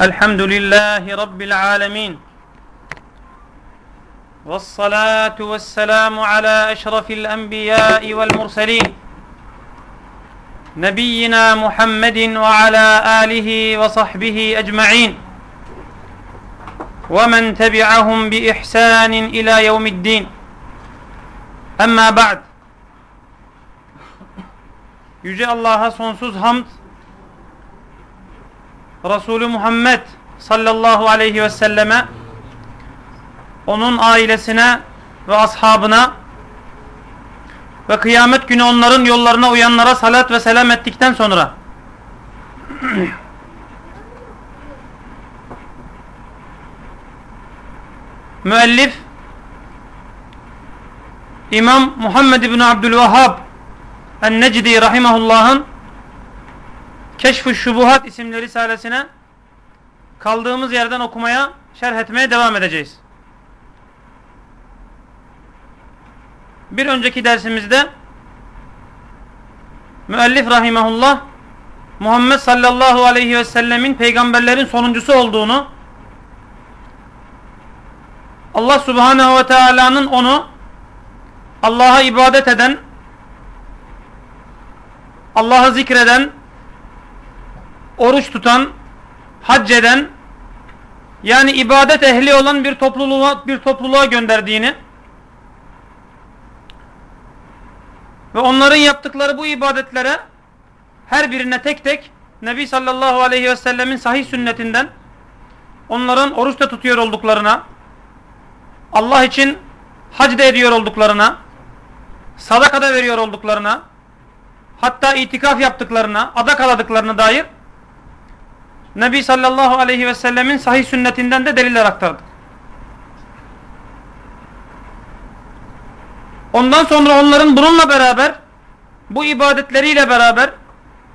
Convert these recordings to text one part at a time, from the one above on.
الحمد لله رب العالمين. والصلاة والسلام على أشرف الأنبياء والمرسلين. نبينا محمد وعلى آله وصحبه أجمعين. ومن تبعهم بإحسان إلى يوم الدين. أما بعد Yüce Allah'a sonsuz hamd. Resulü Muhammed sallallahu aleyhi ve selleme onun ailesine ve ashabına ve kıyamet günü onların yollarına uyanlara salat ve selam ettikten sonra müellif İmam Muhammed İbni Abdülvahhab En-Necdi Rahimahullah'ın Keşf-ı Şubuhat isimli risalesine kaldığımız yerden okumaya, şerh etmeye devam edeceğiz. Bir önceki dersimizde müellif rahimahullah Muhammed sallallahu aleyhi ve sellemin peygamberlerin sonuncusu olduğunu Allah subhanehu ve teala'nın onu Allah'a ibadet eden Allah'ı zikreden oruç tutan hac eden yani ibadet ehli olan bir topluluğa bir topluluğa gönderdiğini ve onların yaptıkları bu ibadetlere her birine tek tek Nebi sallallahu aleyhi ve sellemin sahih sünnetinden onların oruçta tutuyor olduklarına Allah için hac da ediyor olduklarına sadaka da veriyor olduklarına hatta itikaf yaptıklarına adak aladıklarına dair Nebi sallallahu aleyhi ve sellemin sahih sünnetinden de deliller aktardık. Ondan sonra onların bununla beraber bu ibadetleriyle beraber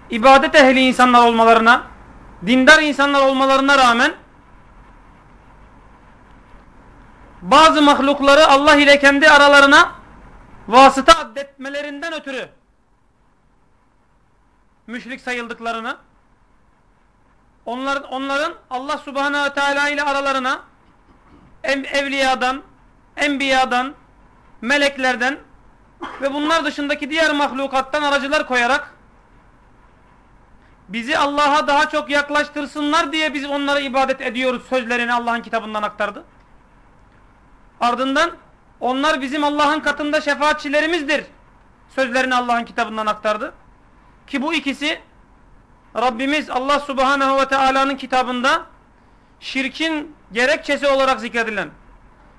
ibadet ehli insanlar olmalarına dindar insanlar olmalarına rağmen bazı mahlukları Allah ile kendi aralarına vasıta addetmelerinden ötürü müşrik sayıldıklarını onların, onların Allah subhanehu ve teala ile aralarına evliyadan, enbiyadan, meleklerden ve bunlar dışındaki diğer mahlukattan aracılar koyarak bizi Allah'a daha çok yaklaştırsınlar diye biz onlara ibadet ediyoruz sözlerini Allah'ın kitabından aktardı. Ardından onlar bizim Allah'ın katında şefaatçilerimizdir sözlerini Allah'ın kitabından aktardı. Ki bu ikisi Rabbimiz Allah Subhanahu ve Teala'nın kitabında şirkin gerekçesi olarak zikredilen,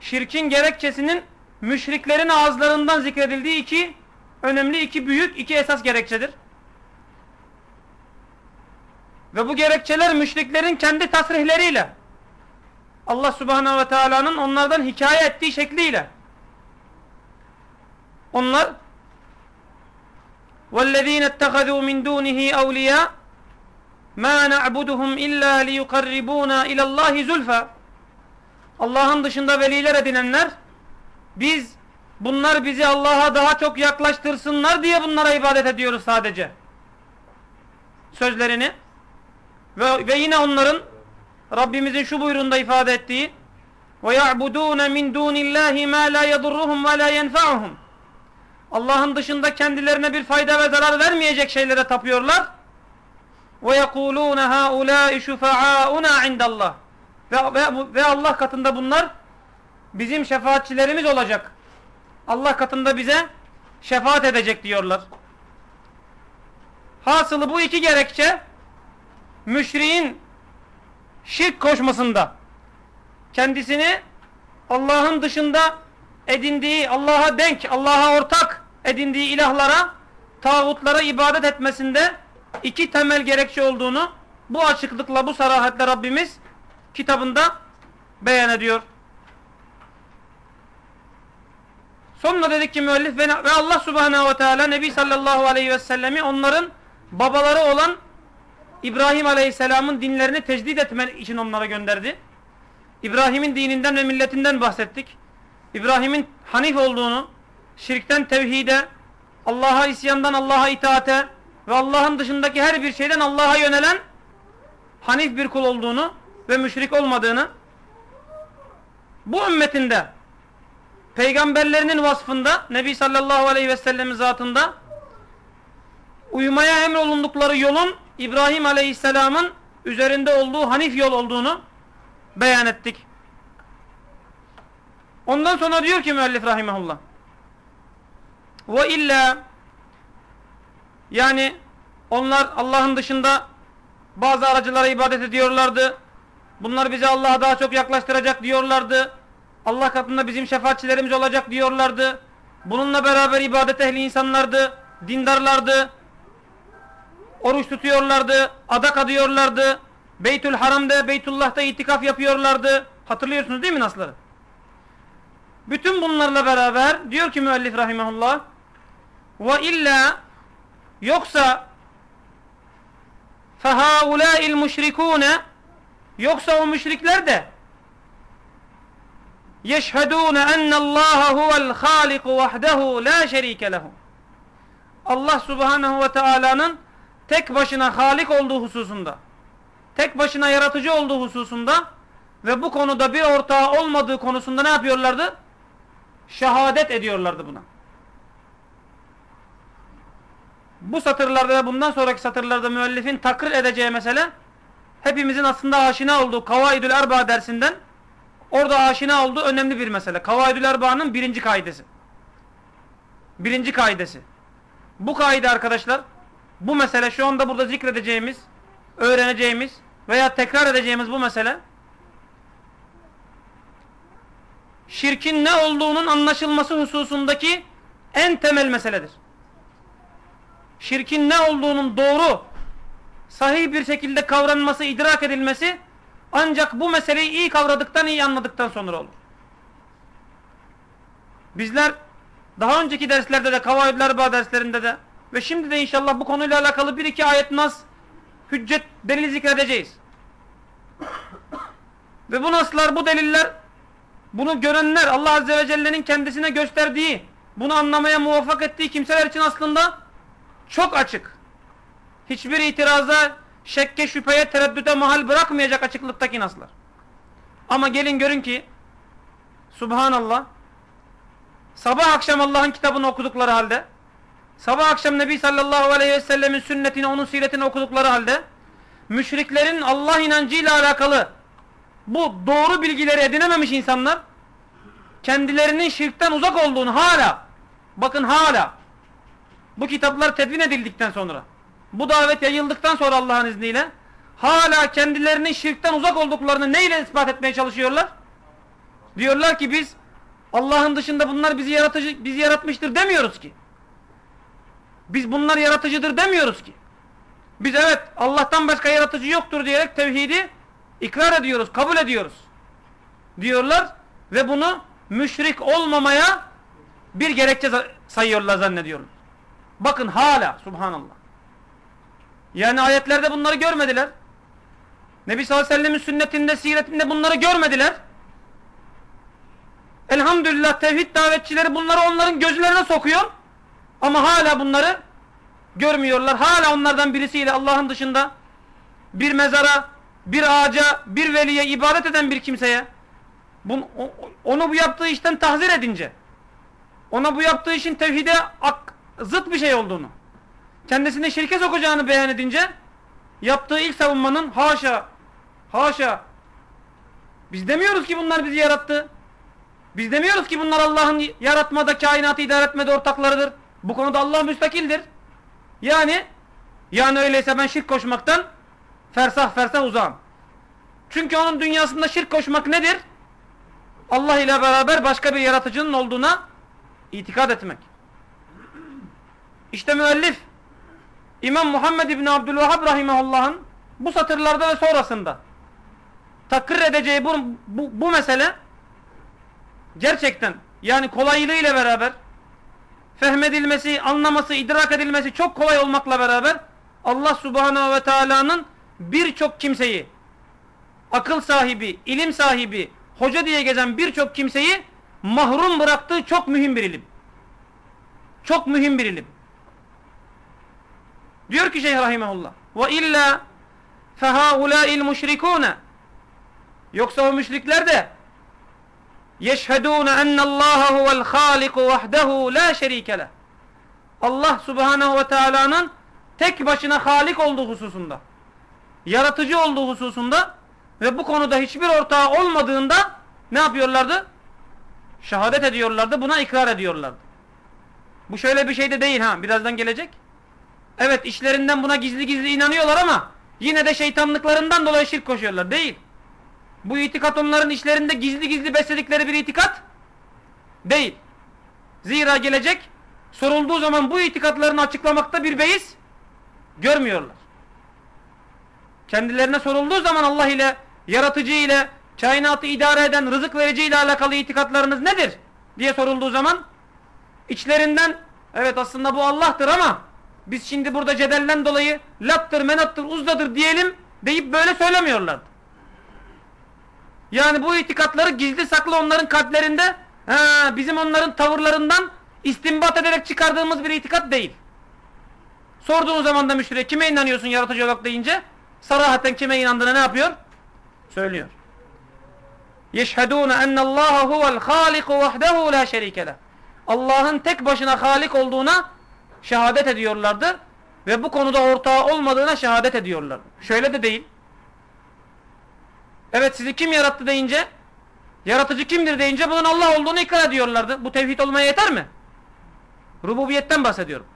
şirkin gerekçesinin müşriklerin ağızlarından zikredildiği iki önemli, iki büyük, iki esas gerekçedir. Ve bu gerekçeler müşriklerin kendi tasrihleriyle Allah Subhanahu ve Teala'nın onlardan hikaye ettiği şekliyle onlar وَالَّذ۪ينَ اتَّخَذُوا مِنْ دُونِهِ اَوْلِيَاءَ مَا نَعْبُدُهُمْ اِلَّا لِيُقَرِّبُونَ اِلَى اللّٰهِ زُلْفَى Allah'ın dışında veliler edinenler biz bunlar bizi Allah'a daha çok yaklaştırsınlar diye bunlara ibadet ediyoruz sadece. Sözlerini ve, ve yine onların Rabbimizin şu buyruğunda ifade ettiği وَيَعْبُدُونَ مِنْ دُونِ اللّٰهِ مَا لَا يَضُرُّهُمْ وَلَا يَنْفَعُهُمْ Allah'ın dışında kendilerine bir fayda ve zarar vermeyecek şeylere tapıyorlar. وَيَقُولُونَ هَاُولَٰئِ شُفَعَاؤُنَا عِنْدَ اللّٰهِ ve, ve, ve Allah katında bunlar bizim şefaatçilerimiz olacak. Allah katında bize şefaat edecek diyorlar. Hasılı bu iki gerekçe müşriğin şirk koşmasında kendisini Allah'ın dışında edindiği, Allah'a denk, Allah'a ortak edindiği ilahlara, tağutlara ibadet etmesinde iki temel gerekçe olduğunu bu açıklıkla, bu sarahatle Rabbimiz kitabında beyan ediyor. Sonra dedik ki müellif ve Allah subhanehu ve teala Nebi sallallahu aleyhi ve sellemi onların babaları olan İbrahim aleyhisselamın dinlerini tecdid etmek için onlara gönderdi. İbrahim'in dininden ve milletinden bahsettik. İbrahim'in Hanif olduğunu, şirkten tevhide, Allah'a isyandan Allah'a itaate, ve Allah'ın dışındaki her bir şeyden Allah'a yönelen hanif bir kul olduğunu ve müşrik olmadığını bu ümmetinde peygamberlerinin vasfında Nebi sallallahu aleyhi ve sellemin zatında uymaya emrolundukları yolun İbrahim aleyhisselamın üzerinde olduğu hanif yol olduğunu beyan ettik. Ondan sonra diyor ki müellif rahimahullah ve illa yani onlar Allah'ın dışında bazı aracılara ibadet ediyorlardı. Bunlar bizi Allah'a daha çok yaklaştıracak diyorlardı. Allah katında bizim şefaatçilerimiz olacak diyorlardı. Bununla beraber ibadet ehli insanlardı. Dindarlardı. Oruç tutuyorlardı. Adak adıyorlardı. Beytül Haram'da, Beytullah'ta itikaf yapıyorlardı. Hatırlıyorsunuz değil mi nasları? Bütün bunlarla beraber diyor ki müellif rahimahullah ve illa yoksa fehaulâil müşrikûne yoksa o müşrikler de yeşhedûne ennallâhe huvel hâliku vahdehu la şerîke lehu Allah subhanehu ve teâlâ'nın tek başına halik olduğu hususunda tek başına yaratıcı olduğu hususunda ve bu konuda bir ortağı olmadığı konusunda ne yapıyorlardı? Şehadet ediyorlardı buna. Bu satırlarda ve bundan sonraki satırlarda müellifin takrir edeceği mesele hepimizin aslında aşina olduğu Kavaidül Erba dersinden orada aşina olduğu önemli bir mesele. Kavaidül Erba'nın birinci kaidesi. Birinci kaidesi. Bu kaide arkadaşlar bu mesele şu anda burada zikredeceğimiz, öğreneceğimiz veya tekrar edeceğimiz bu mesele şirkin ne olduğunun anlaşılması hususundaki en temel meseledir. Şirkin ne olduğunun doğru, sahih bir şekilde kavranması, idrak edilmesi ancak bu meseleyi iyi kavradıktan, iyi anladıktan sonra olur. Bizler daha önceki derslerde de, Kavaidler Bağ derslerinde de ve şimdi de inşallah bu konuyla alakalı bir iki ayet nas, hüccet, delil zikredeceğiz. ve bu naslar, bu deliller bunu görenler Allah Azze ve Celle'nin kendisine gösterdiği, bunu anlamaya muvaffak ettiği kimseler için aslında çok açık. Hiçbir itiraza, şekke, şüpheye, tereddüte mahal bırakmayacak açıklıktaki naslar. Ama gelin görün ki Subhanallah sabah akşam Allah'ın kitabını okudukları halde sabah akşam Nebi sallallahu aleyhi ve sellemin sünnetini, onun siretini okudukları halde müşriklerin Allah inancıyla alakalı bu doğru bilgileri edinememiş insanlar kendilerinin şirkten uzak olduğunu hala bakın hala bu kitaplar tedvin edildikten sonra bu davet yayıldıktan sonra Allah'ın izniyle hala kendilerinin şirkten uzak olduklarını neyle ispat etmeye çalışıyorlar? Diyorlar ki biz Allah'ın dışında bunlar bizi yaratıcı bizi yaratmıştır demiyoruz ki. Biz bunlar yaratıcıdır demiyoruz ki. Biz evet Allah'tan başka yaratıcı yoktur diyerek tevhidi ikrar ediyoruz, kabul ediyoruz. Diyorlar ve bunu müşrik olmamaya bir gerekçe sayıyorlar zannediyorlar. Bakın hala subhanallah. Yani ayetlerde bunları görmediler. Nebi sallallahu aleyhi ve sellemin sünnetinde, siretinde bunları görmediler. Elhamdülillah tevhid davetçileri bunları onların gözlerine sokuyor. Ama hala bunları görmüyorlar. Hala onlardan birisiyle Allah'ın dışında bir mezara, bir ağaca, bir veliye ibadet eden bir kimseye bunu, onu bu yaptığı işten tahzir edince ona bu yaptığı işin tevhide zıt bir şey olduğunu kendisini şirke sokacağını beyan edince yaptığı ilk savunmanın haşa haşa biz demiyoruz ki bunlar bizi yarattı. Biz demiyoruz ki bunlar Allah'ın yaratmada, kainatı idare etmede ortaklarıdır. Bu konuda Allah müstakildir. Yani yani öyleyse ben şirk koşmaktan fersah fersah uzağım. Çünkü onun dünyasında şirk koşmak nedir? Allah ile beraber başka bir yaratıcının olduğuna itikad etmek. İşte müellif İmam Muhammed İbni Abdülvahhab Rahimahullah'ın bu satırlarda ve sonrasında takrir edeceği bu, bu, bu mesele gerçekten yani kolaylığıyla beraber fehmedilmesi, anlaması, idrak edilmesi çok kolay olmakla beraber Allah Subhanahu ve Teala'nın birçok kimseyi akıl sahibi, ilim sahibi, hoca diye gezen birçok kimseyi mahrum bıraktığı çok mühim bir ilim. Çok mühim bir ilim. Diyor ki Şeyh Rahimahullah. Ve illa fehaulâil müşrikûne. Yoksa o müşrikler de yeşhedûne ennallâhe huvel hâliku vahdehu la şerîke leh. Allah subhanehu ve teala'nın tek başına halik olduğu hususunda, yaratıcı olduğu hususunda ve bu konuda hiçbir ortağı olmadığında ne yapıyorlardı? Şehadet ediyorlardı, buna ikrar ediyorlardı. Bu şöyle bir şey de değil ha, birazdan gelecek. Evet işlerinden buna gizli gizli inanıyorlar ama yine de şeytanlıklarından dolayı şirk koşuyorlar. Değil. Bu itikat onların işlerinde gizli gizli besledikleri bir itikat değil. Zira gelecek sorulduğu zaman bu itikatlarını açıklamakta bir beis görmüyorlar. Kendilerine sorulduğu zaman Allah ile, yaratıcı ile, kainatı idare eden, rızık verici ile alakalı itikatlarınız nedir? diye sorulduğu zaman içlerinden evet aslında bu Allah'tır ama biz şimdi burada cedellen dolayı lattır, menattır, uzdadır diyelim deyip böyle söylemiyorlardı. Yani bu itikatları gizli saklı onların kalplerinde he, bizim onların tavırlarından istinbat ederek çıkardığımız bir itikat değil. Sorduğunuz zaman da müşteriye kime inanıyorsun yaratıcı olarak deyince sarahaten kime inandığını ne yapıyor? Söylüyor. Yeşhedûne ennallâhe huvel hâliku vahdehu la şerîke Allah'ın tek başına halik olduğuna şehadet ediyorlardı ve bu konuda ortağı olmadığına şehadet ediyorlardı. Şöyle de değil. Evet sizi kim yarattı deyince yaratıcı kimdir deyince bunun Allah olduğunu ikrar ediyorlardı. Bu tevhid olmaya yeter mi? Rububiyetten bahsediyorum.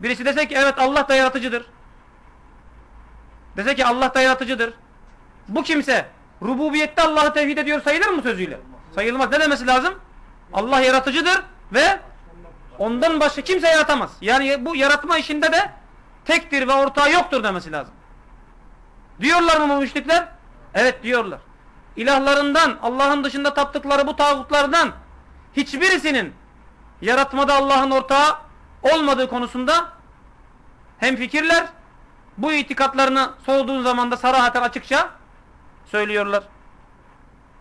Birisi dese ki evet Allah da yaratıcıdır. Dese ki Allah da yaratıcıdır. Bu kimse rububiyette Allah'ı tevhid ediyor sayılır mı sözüyle? Sayılmaz. Ne demesi lazım? Allah yaratıcıdır ve ondan başka kimse yaratamaz. Yani bu yaratma işinde de tektir ve ortağı yoktur demesi lazım. Diyorlar mı bu müşrikler? Evet diyorlar. İlahlarından, Allah'ın dışında taptıkları bu tağutlardan hiçbirisinin yaratmada Allah'ın ortağı olmadığı konusunda hem fikirler bu itikatlarını sorduğun zaman da sarahaten açıkça söylüyorlar.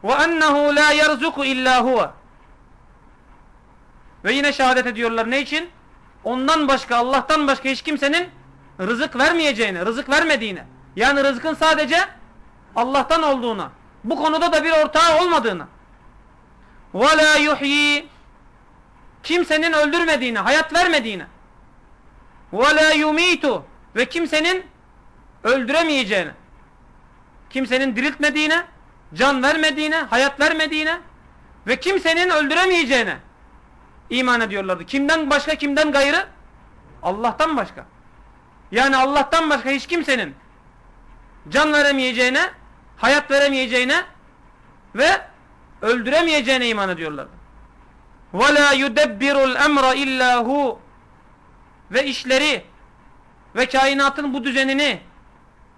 Ve ennehu la yerzuku illa huve. Ve yine şehadet ediyorlar. Ne için? Ondan başka, Allah'tan başka hiç kimsenin rızık vermeyeceğini, rızık vermediğini. Yani rızkın sadece Allah'tan olduğuna. Bu konuda da bir ortağı. Ve la yuhyi kimsenin öldürmediğini, hayat vermediğini. Ve la yumitu ve kimsenin öldüremeyeceğini. Kimsenin diriltmediğine, can vermediğine, hayat vermediğine ve kimsenin öldüremeyeceğine iman ediyorlardı. Kimden başka, kimden gayrı? Allah'tan başka. Yani Allah'tan başka hiç kimsenin can veremeyeceğine, hayat veremeyeceğine ve öldüremeyeceğine iman ediyorlardı. وَلَا يُدَبِّرُ الْاَمْرَ اِلَّا هُ Ve işleri ve kainatın bu düzenini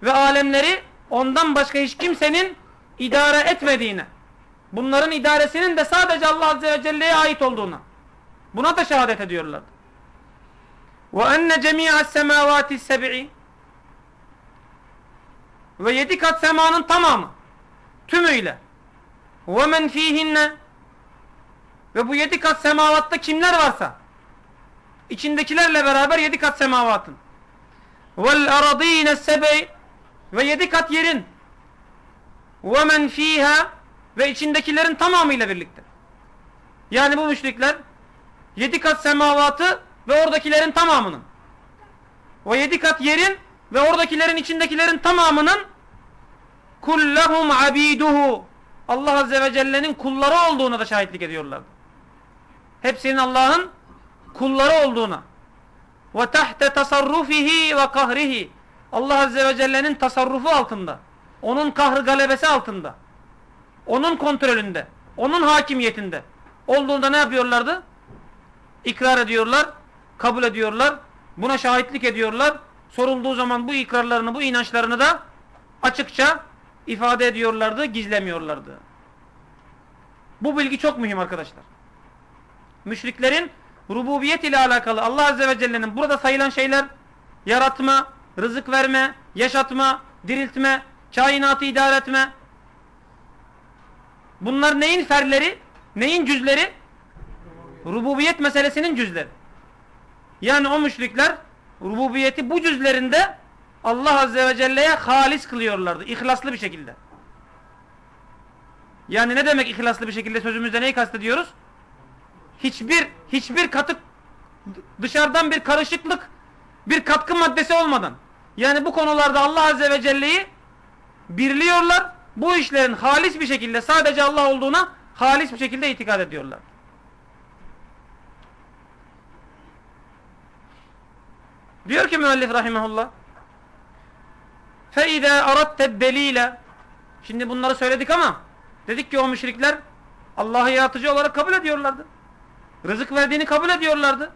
ve alemleri ondan başka hiç kimsenin idare etmediğine, bunların idaresinin de sadece Allah Azze ve Celle'ye ait olduğuna, Buna da şehadet ediyorlardı. Ve enne cemi'a semavati seb'i ve yedi kat semanın tamamı tümüyle. Ve men fihinne ve bu yedi kat semavatta kimler varsa içindekilerle beraber yedi kat semavatın vel aradine sebey ve yedi kat yerin. Ve men fiha ve içindekilerin tamamıyla birlikte. Yani bu müşrikler yedi kat semavatı ve oradakilerin tamamının, ve yedi kat yerin ve oradakilerin içindekilerin tamamının kullahum abiduhu. Allah Azze ve Celle'nin kulları olduğuna da şahitlik ediyorlar. Hepsinin Allah'ın kulları olduğuna. Ve tahte tasarrufihi ve kahrihi. Allah Azze ve Celle'nin tasarrufu altında. Onun kahrı galebesi altında. Onun kontrolünde. Onun hakimiyetinde. Olduğunda ne yapıyorlardı? İkrar ediyorlar kabul ediyorlar buna şahitlik ediyorlar sorulduğu zaman bu ikrarlarını bu inançlarını da açıkça ifade ediyorlardı gizlemiyorlardı bu bilgi çok mühim arkadaşlar müşriklerin rububiyet ile alakalı Allah Azze ve Celle'nin burada sayılan şeyler yaratma, rızık verme, yaşatma, diriltme, kainatı idare etme. Bunlar neyin ferleri? Neyin cüzleri? Rububiyet meselesinin cüzleri. Yani o müşrikler rububiyeti bu cüzlerinde Allah Azze ve Celle'ye halis kılıyorlardı. İhlaslı bir şekilde. Yani ne demek ihlaslı bir şekilde sözümüzde neyi kastediyoruz? Hiçbir hiçbir katık dışarıdan bir karışıklık, bir katkı maddesi olmadan. Yani bu konularda Allah Azze ve Celle'yi birliyorlar. Bu işlerin halis bir şekilde sadece Allah olduğuna halis bir şekilde itikad ediyorlar. Diyor ki müellif rahimahullah فَاِذَا اَرَدْتَ الدَّل۪يلَ Şimdi bunları söyledik ama dedik ki o müşrikler Allah'ı yaratıcı olarak kabul ediyorlardı. Rızık verdiğini kabul ediyorlardı.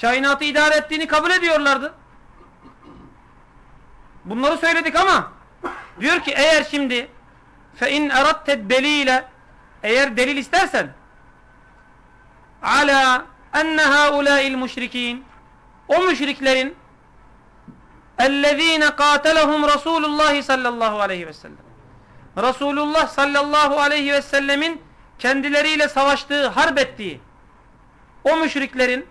Kainatı idare ettiğini kabul ediyorlardı. Bunları söyledik ama diyor ki eğer şimdi فَاِنْ اَرَدْتَ الدَّل۪يلَ Eğer delil istersen ala enne haulâil müşrikîn o müşriklerin اَلَّذ۪ينَ قَاتَلَهُمْ Resulullah sallallahu aleyhi ve sellem Resulullah sallallahu aleyhi ve sellemin kendileriyle savaştığı, harp ettiği o müşriklerin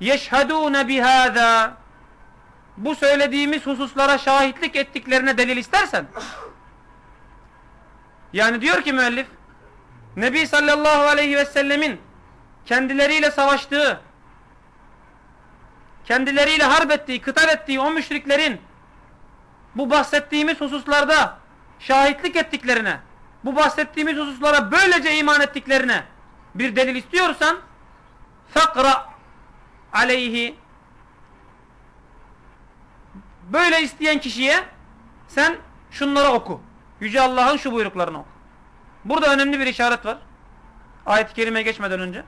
yeşhedûne bihâzâ bu söylediğimiz hususlara şahitlik ettiklerine delil istersen yani diyor ki müellif Nebi sallallahu aleyhi ve sellemin kendileriyle savaştığı kendileriyle harp ettiği, kıtar ettiği o müşriklerin bu bahsettiğimiz hususlarda şahitlik ettiklerine, bu bahsettiğimiz hususlara böylece iman ettiklerine bir delil istiyorsan fakra aleyhi böyle isteyen kişiye sen şunları oku. Yüce Allah'ın şu buyruklarını oku. Burada önemli bir işaret var. Ayet-i kerimeye geçmeden önce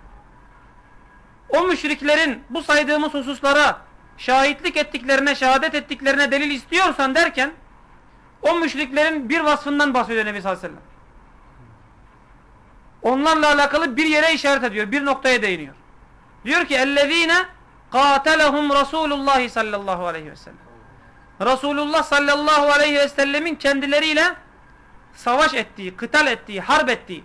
O müşriklerin bu saydığımız hususlara şahitlik ettiklerine, şehadet ettiklerine delil istiyorsan derken o müşriklerin bir vasfından bahsediyor Nebi sallallahu aleyhi ve sellem. Onlarla alakalı bir yere işaret ediyor. Bir noktaya değiniyor. Diyor ki اَلَّذ۪ينَ قَاتَلَهُمْ Resulullah sallallahu aleyhi ve sellem. Resulullah sallallahu aleyhi ve sellemin kendileriyle savaş ettiği, kıtal ettiği, harp ettiği.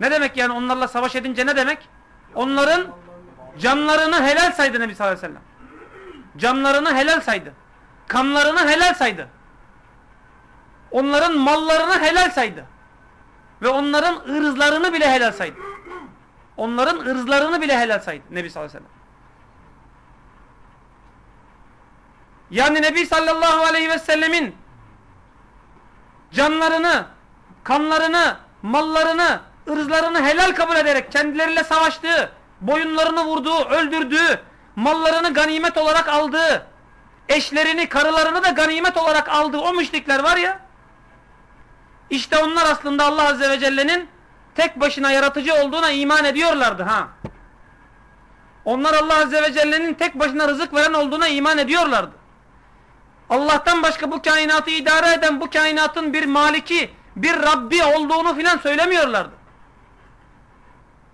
Ne demek yani onlarla savaş edince ne demek? Onların canlarını helal saydı Nebi sallallahu aleyhi ve sellem. Canlarını helal saydı. Kanlarını helal saydı. Onların mallarını helal saydı. Ve onların ırzlarını bile helal saydı. Onların ırzlarını bile helal saydı Nebi sallallahu aleyhi ve sellem. Yani Nebi sallallahu aleyhi ve sellemin canlarını, kanlarını, mallarını, ırzlarını helal kabul ederek kendileriyle savaştığı, boyunlarını vurduğu, öldürdüğü, mallarını ganimet olarak aldığı, eşlerini, karılarını da ganimet olarak aldığı o müşrikler var ya, işte onlar aslında Allah Azze ve Celle'nin tek başına yaratıcı olduğuna iman ediyorlardı ha. Onlar Allah Azze ve Celle'nin tek başına rızık veren olduğuna iman ediyorlardı. Allah'tan başka bu kainatı idare eden bu kainatın bir maliki, bir Rabbi olduğunu filan söylemiyorlardı.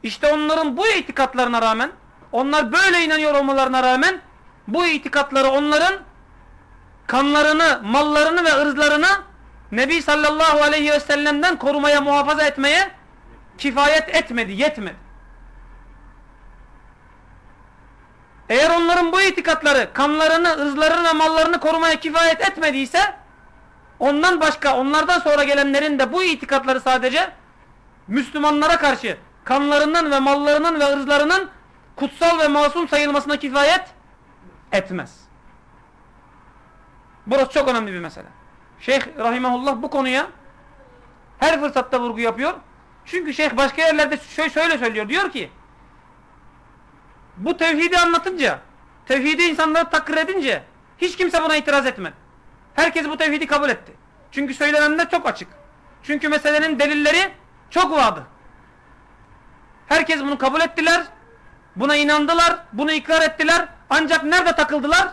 İşte onların bu itikatlarına rağmen, onlar böyle inanıyor olmalarına rağmen bu itikatları onların kanlarını, mallarını ve ırzlarını Nebi sallallahu aleyhi ve sellem'den korumaya, muhafaza etmeye kifayet etmedi, yetmedi. Eğer onların bu itikatları kanlarını, ırzlarını ve mallarını korumaya kifayet etmediyse ondan başka, onlardan sonra gelenlerin de bu itikatları sadece Müslümanlara karşı kanlarından ve mallarının ve ırzlarının kutsal ve masum sayılmasına kifayet etmez. Burası çok önemli bir mesele. Şeyh Rahimahullah bu konuya her fırsatta vurgu yapıyor. Çünkü şeyh başka yerlerde şöyle söylüyor. Diyor ki bu tevhidi anlatınca, tevhidi insanlara takrir edince hiç kimse buna itiraz etmedi. Herkes bu tevhidi kabul etti. Çünkü söylenenler çok açık. Çünkü meselenin delilleri çok vardı. Herkes bunu kabul ettiler. Buna inandılar. Bunu ikrar ettiler. Ancak nerede takıldılar?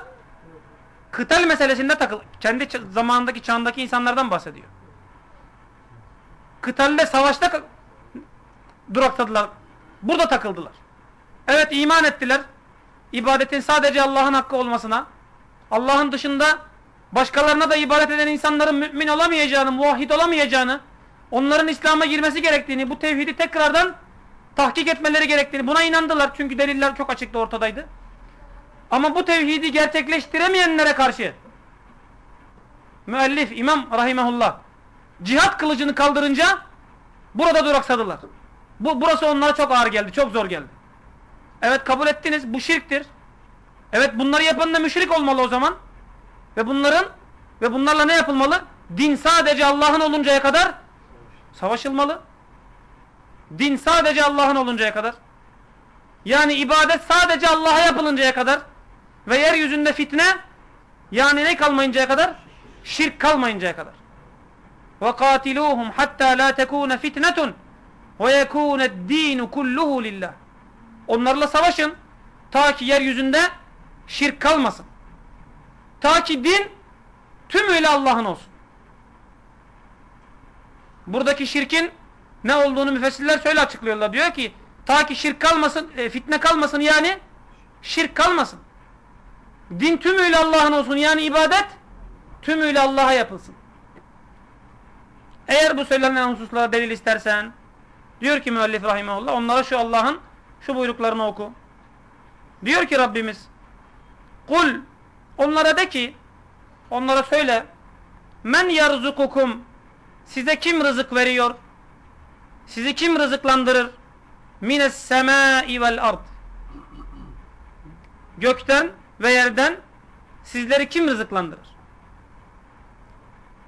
Kıtal meselesinde takıl. Kendi zamanındaki çağındaki insanlardan bahsediyor. Kıtalde savaşta duraksadılar. Burada takıldılar. Evet iman ettiler. İbadetin sadece Allah'ın hakkı olmasına, Allah'ın dışında başkalarına da ibadet eden insanların mümin olamayacağını, muvahhid olamayacağını, onların İslam'a girmesi gerektiğini, bu tevhidi tekrardan tahkik etmeleri gerektiğini, buna inandılar. Çünkü deliller çok açıkta ortadaydı. Ama bu tevhidi gerçekleştiremeyenlere karşı müellif İmam rahimehullah cihat kılıcını kaldırınca burada duraksadılar. Bu burası onlara çok ağır geldi, çok zor geldi. Evet kabul ettiniz bu şirktir. Evet bunları yapan da müşrik olmalı o zaman. Ve bunların ve bunlarla ne yapılmalı? Din sadece Allah'ın oluncaya kadar savaşılmalı. Din sadece Allah'ın oluncaya kadar. Yani ibadet sadece Allah'a yapılıncaya kadar ve yeryüzünde fitne yani ne kalmayıncaya kadar? Şirk kalmayıncaya kadar. وَقَاتِلُوهُمْ حَتَّى لَا تَكُونَ فِتْنَةٌ وَيَكُونَ الدِّينُ كُلُّهُ لِلّٰهِ Onlarla savaşın. Ta ki yeryüzünde şirk kalmasın. Ta ki din tümüyle Allah'ın olsun. Buradaki şirkin ne olduğunu müfessirler şöyle açıklıyorlar. Diyor ki ta ki şirk kalmasın, e, fitne kalmasın yani şirk kalmasın. Din tümüyle Allah'ın olsun yani ibadet tümüyle Allah'a yapılsın. Eğer bu söylenen hususlara delil istersen diyor ki müellif rahimahullah onlara şu Allah'ın şu buyruklarını oku. Diyor ki Rabbimiz kul onlara de ki onlara söyle men yarzukukum size kim rızık veriyor? Sizi kim rızıklandırır? Mines semai vel ard. Gökten ve yerden sizleri kim rızıklandırır?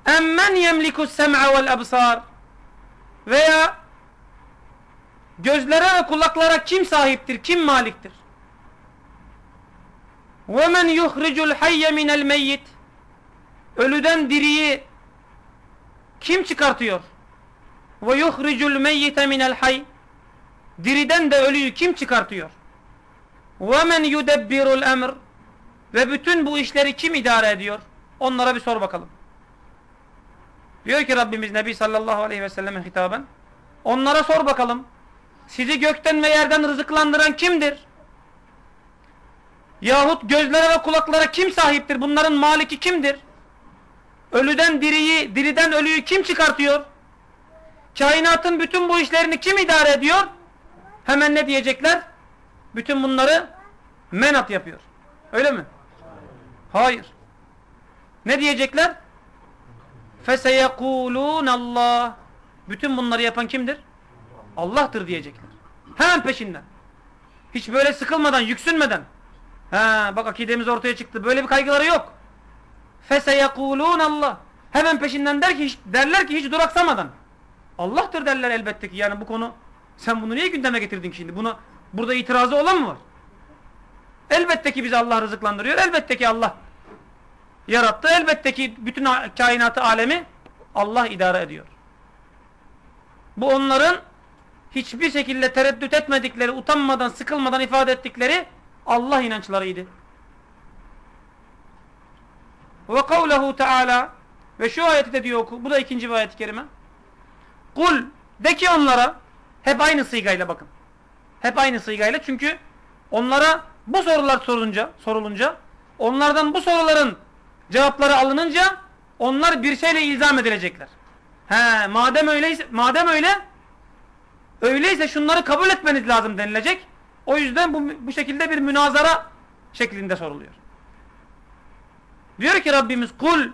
Emmen yemliku sem'a vel absar. Veya gözlere ve kulaklara kim sahiptir? Kim maliktir? Ve men yuhricul hayye minel meyyit. Ölüden diriyi kim çıkartıyor? Ve yuhricul meyyite minel hay. Diriden de ölüyü kim çıkartıyor? Ve men yudebbirul emr. Ve bütün bu işleri kim idare ediyor? Onlara bir sor bakalım. Diyor ki Rabbimiz Nebi sallallahu aleyhi ve selleme hitaben. Onlara sor bakalım. Sizi gökten ve yerden rızıklandıran kimdir? Yahut gözlere ve kulaklara kim sahiptir? Bunların maliki kimdir? Ölüden diriyi, diriden ölüyü kim çıkartıyor? Kainatın bütün bu işlerini kim idare ediyor? Hemen ne diyecekler? Bütün bunları menat yapıyor. Öyle mi? Hayır. Ne diyecekler? فَسَيَقُولُونَ Allah. Bütün bunları yapan kimdir? Allah'tır diyecekler. Hemen peşinden. Hiç böyle sıkılmadan, yüksünmeden. Ha, bak akidemiz ortaya çıktı. Böyle bir kaygıları yok. فَسَيَقُولُونَ Allah. Hemen peşinden der ki, derler ki hiç duraksamadan. Allah'tır derler elbette ki. Yani bu konu sen bunu niye gündeme getirdin ki şimdi? Buna burada itirazı olan mı var? Elbette ki bizi Allah rızıklandırıyor. Elbette ki Allah yarattı. Elbette ki bütün kainatı alemi Allah idare ediyor. Bu onların hiçbir şekilde tereddüt etmedikleri, utanmadan, sıkılmadan ifade ettikleri Allah inançlarıydı. Ve kavlehu Teala ve şu ayeti de diyor. Bu da ikinci bir ayet-i kerime. Kul de ki onlara hep aynı sıygayla bakın. Hep aynı sıygayla çünkü onlara bu sorular sorulunca, sorulunca onlardan bu soruların cevapları alınınca onlar bir şeyle ilzam edilecekler. He, madem öyleyse madem öyle öyleyse şunları kabul etmeniz lazım denilecek. O yüzden bu, bu şekilde bir münazara şeklinde soruluyor. Diyor ki Rabbimiz kul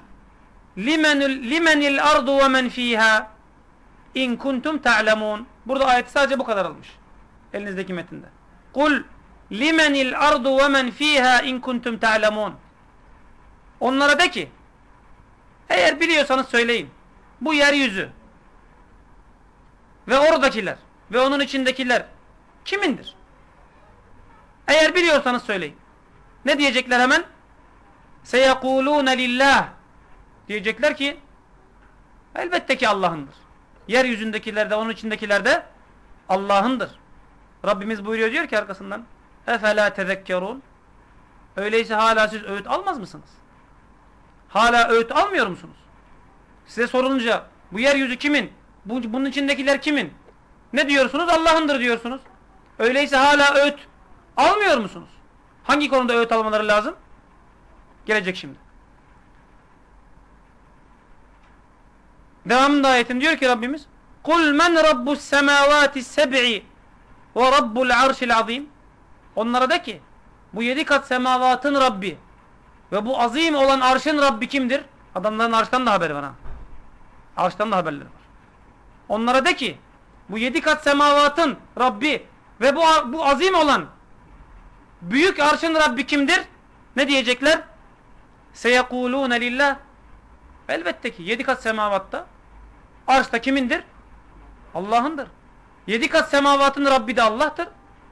limenil limenil ardu ve men fiha in kuntum ta'lemun. Burada ayet sadece bu kadar almış. Elinizdeki metinde. Kul limenil ardu ve men fiha in kuntum ta'lemun. Onlara de ki eğer biliyorsanız söyleyin. Bu yeryüzü ve oradakiler ve onun içindekiler kimindir? Eğer biliyorsanız söyleyin. Ne diyecekler hemen? Seyekulûne lillah. Diyecekler ki elbette ki Allah'ındır. Yeryüzündekiler de onun içindekiler de Allah'ındır. Rabbimiz buyuruyor diyor ki arkasından Efela tezekkerun Öyleyse hala siz öğüt almaz mısınız? Hala öğüt almıyor musunuz? Size sorulunca bu yeryüzü kimin? Bu, bunun içindekiler kimin? Ne diyorsunuz? Allah'ındır diyorsunuz. Öyleyse hala öğüt almıyor musunuz? Hangi konuda öğüt almaları lazım? Gelecek şimdi. Devamında ayetin diyor ki Rabbimiz Kul men rabbus semavati seb'i ve rabbul arşil azim Onlara de ki bu yedi kat semavatın Rabbi ve bu azim olan arşın Rabbi kimdir? Adamların arştan da haberi var ha. Arştan da haberleri var. Onlara de ki bu yedi kat semavatın Rabbi ve bu, bu azim olan büyük arşın Rabbi kimdir? Ne diyecekler? Seyekulûne lillah. Elbette ki yedi kat semavatta arşta kimindir? Allah'ındır. Yedi kat semavatın Rabbi de Allah'tır.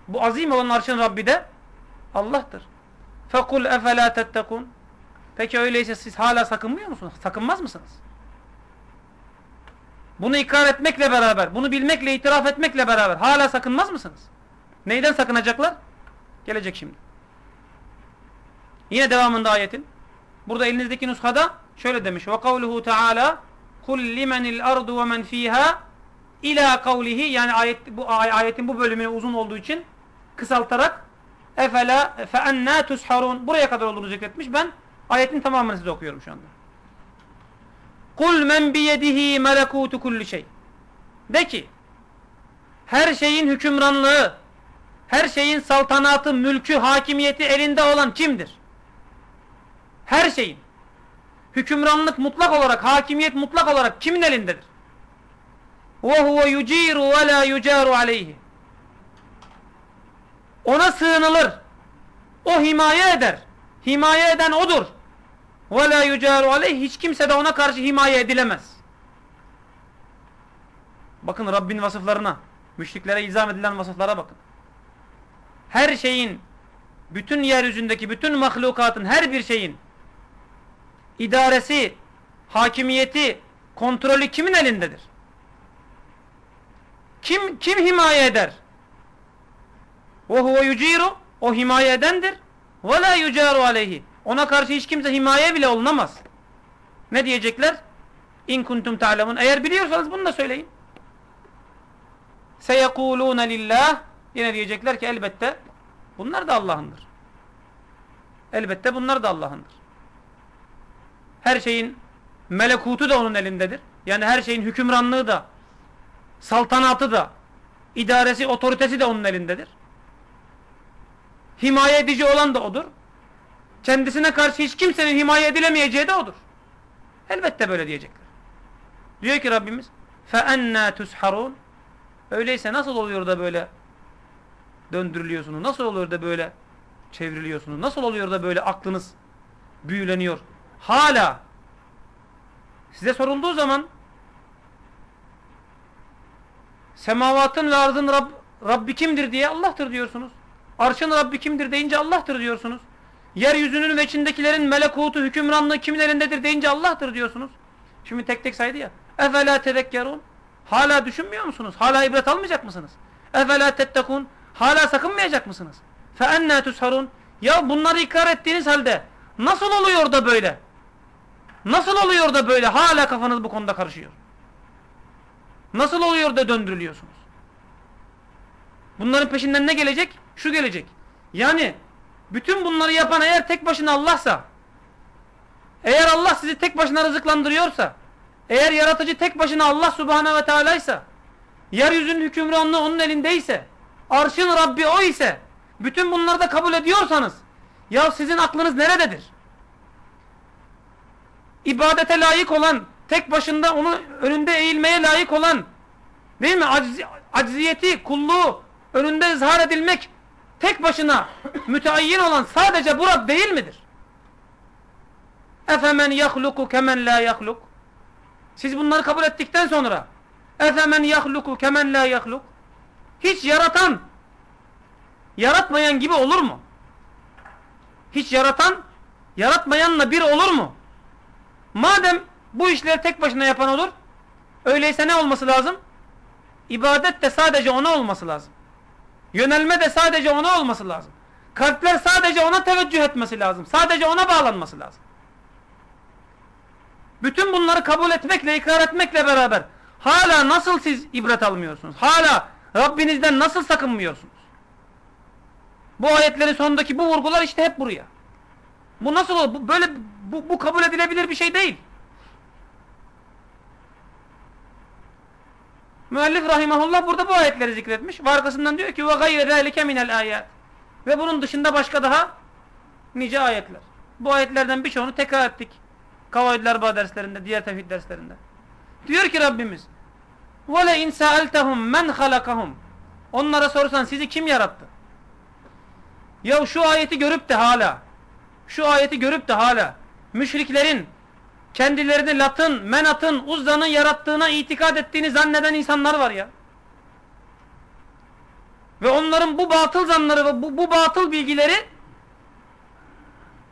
Bu azim olan arşın Rabbi de Allah'tır. Fekul efela tettekun. Peki öyleyse siz hala sakınmıyor musunuz? Sakınmaz mısınız? Bunu ikrar etmekle beraber, bunu bilmekle, itiraf etmekle beraber hala sakınmaz mısınız? Neyden sakınacaklar? Gelecek şimdi. Yine devamında ayetin. Burada elinizdeki nuskada şöyle demiş. Ve kavluhu kul limenil ardu ve men fiha ila kavlihi yani ayet, bu ayetin bu bölümü uzun olduğu için kısaltarak efela fe enna tusharun buraya kadar olduğunu zikretmiş. Ben ayetin tamamını size okuyorum şu anda. Kul men biyedihi melekutu kulli şey. De ki her şeyin hükümranlığı, her şeyin saltanatı, mülkü, hakimiyeti elinde olan kimdir? Her şeyin Hükümranlık mutlak olarak, hakimiyet mutlak olarak kimin elindedir? وَهُوَ يُجِيرُ وَلَا يُجَارُ عَلَيْهِ Ona sığınılır. O himaye eder. Himaye eden odur. وَلَا يُجَارُ عَلَيْهِ Hiç kimse de ona karşı himaye edilemez. Bakın Rabbin vasıflarına, müşriklere izam edilen vasıflara bakın. Her şeyin, bütün yeryüzündeki bütün mahlukatın, her bir şeyin idaresi, hakimiyeti, kontrolü kimin elindedir? Kim kim himaye eder? Ve huve yuciru o himaye edendir. Ve la yucaru aleyhi. Ona karşı hiç kimse himaye bile olunamaz. Ne diyecekler? İn kuntum ta'lemun. Eğer biliyorsanız bunu da söyleyin. Seyekulûne lillah. Yine diyecekler ki elbette bunlar da Allah'ındır. Elbette bunlar da Allah'ındır Her şeyin melekutu da onun elindedir. Yani her şeyin hükümranlığı da, saltanatı da, idaresi, otoritesi de onun elindedir. Himaye edici olan da odur. Kendisine karşı hiç kimsenin himaye edilemeyeceği de odur. Elbette böyle diyecekler. Diyor ki Rabbimiz فَاَنَّا تُسْحَرُونَ Öyleyse nasıl oluyor da böyle döndürülüyorsunuz? Nasıl oluyor da böyle çevriliyorsunuz? Nasıl oluyor da böyle aklınız büyüleniyor? Hala size sorulduğu zaman semavatın ve arzın Rab, Rabbi kimdir diye Allah'tır diyorsunuz. Arşın Rabbi kimdir deyince Allah'tır diyorsunuz. Yeryüzünün ve içindekilerin melekutu, hükümranlığı kimin elindedir deyince Allah'tır diyorsunuz. Şimdi tek tek saydı ya. Efela tezekkerun. Hala düşünmüyor musunuz? Hala ibret almayacak mısınız? Efela tettekun. Hala sakınmayacak mısınız? Fe ennâ tusharun. Ya bunları ikrar ettiğiniz halde nasıl oluyor da böyle? Nasıl oluyor da böyle hala kafanız bu konuda karışıyor? Nasıl oluyor da döndürülüyorsunuz? Bunların peşinden ne gelecek? Şu gelecek. Yani bütün bunları yapan eğer tek başına Allah'sa, eğer Allah sizi tek başına rızıklandırıyorsa, eğer yaratıcı tek başına Allah subhanehu ve teala'ysa, yeryüzünün hükümranlığı onun elindeyse, arşın Rabbi o ise, bütün bunları da kabul ediyorsanız, ya sizin aklınız nerededir? İbadete layık olan, tek başında onun önünde eğilmeye layık olan, değil mi? Aciz, acziyeti, kulluğu önünde izhar edilmek, tek başına müteayyin olan sadece bu Rab değil midir? Efemen yahluku kemen la yahluk. Siz bunları kabul ettikten sonra efemen yahluku kemen la yahluk. Hiç yaratan yaratmayan gibi olur mu? Hiç yaratan yaratmayanla bir olur mu? Madem bu işleri tek başına yapan olur, öyleyse ne olması lazım? İbadet de sadece ona olması lazım. Yönelme de sadece ona olması lazım. Kalpler sadece ona teveccüh etmesi lazım. Sadece ona bağlanması lazım. Bütün bunları kabul etmekle, ikrar etmekle beraber hala nasıl siz ibret almıyorsunuz? Hala Rabbinizden nasıl sakınmıyorsunuz? Bu ayetlerin sonundaki bu vurgular işte hep buraya. Bu nasıl olur? Böyle bu, bu kabul edilebilir bir şey değil. Müellif rahimahullah burada bu ayetleri zikretmiş. Vargasından diyor ki ve gayr zalike minel ayat. Ve bunun dışında başka daha nice ayetler. Bu ayetlerden birçoğunu tekrar ettik. Kavaidler Bağ derslerinde, diğer tevhid derslerinde. Diyor ki Rabbimiz ve le in sa'altahum men halakahum. Onlara sorsan sizi kim yarattı? Ya şu ayeti görüp de hala şu ayeti görüp de hala müşriklerin kendilerini Lat'ın, Menat'ın, Uzza'nın yarattığına itikad ettiğini zanneden insanlar var ya. Ve onların bu batıl zanları ve bu, bu batıl bilgileri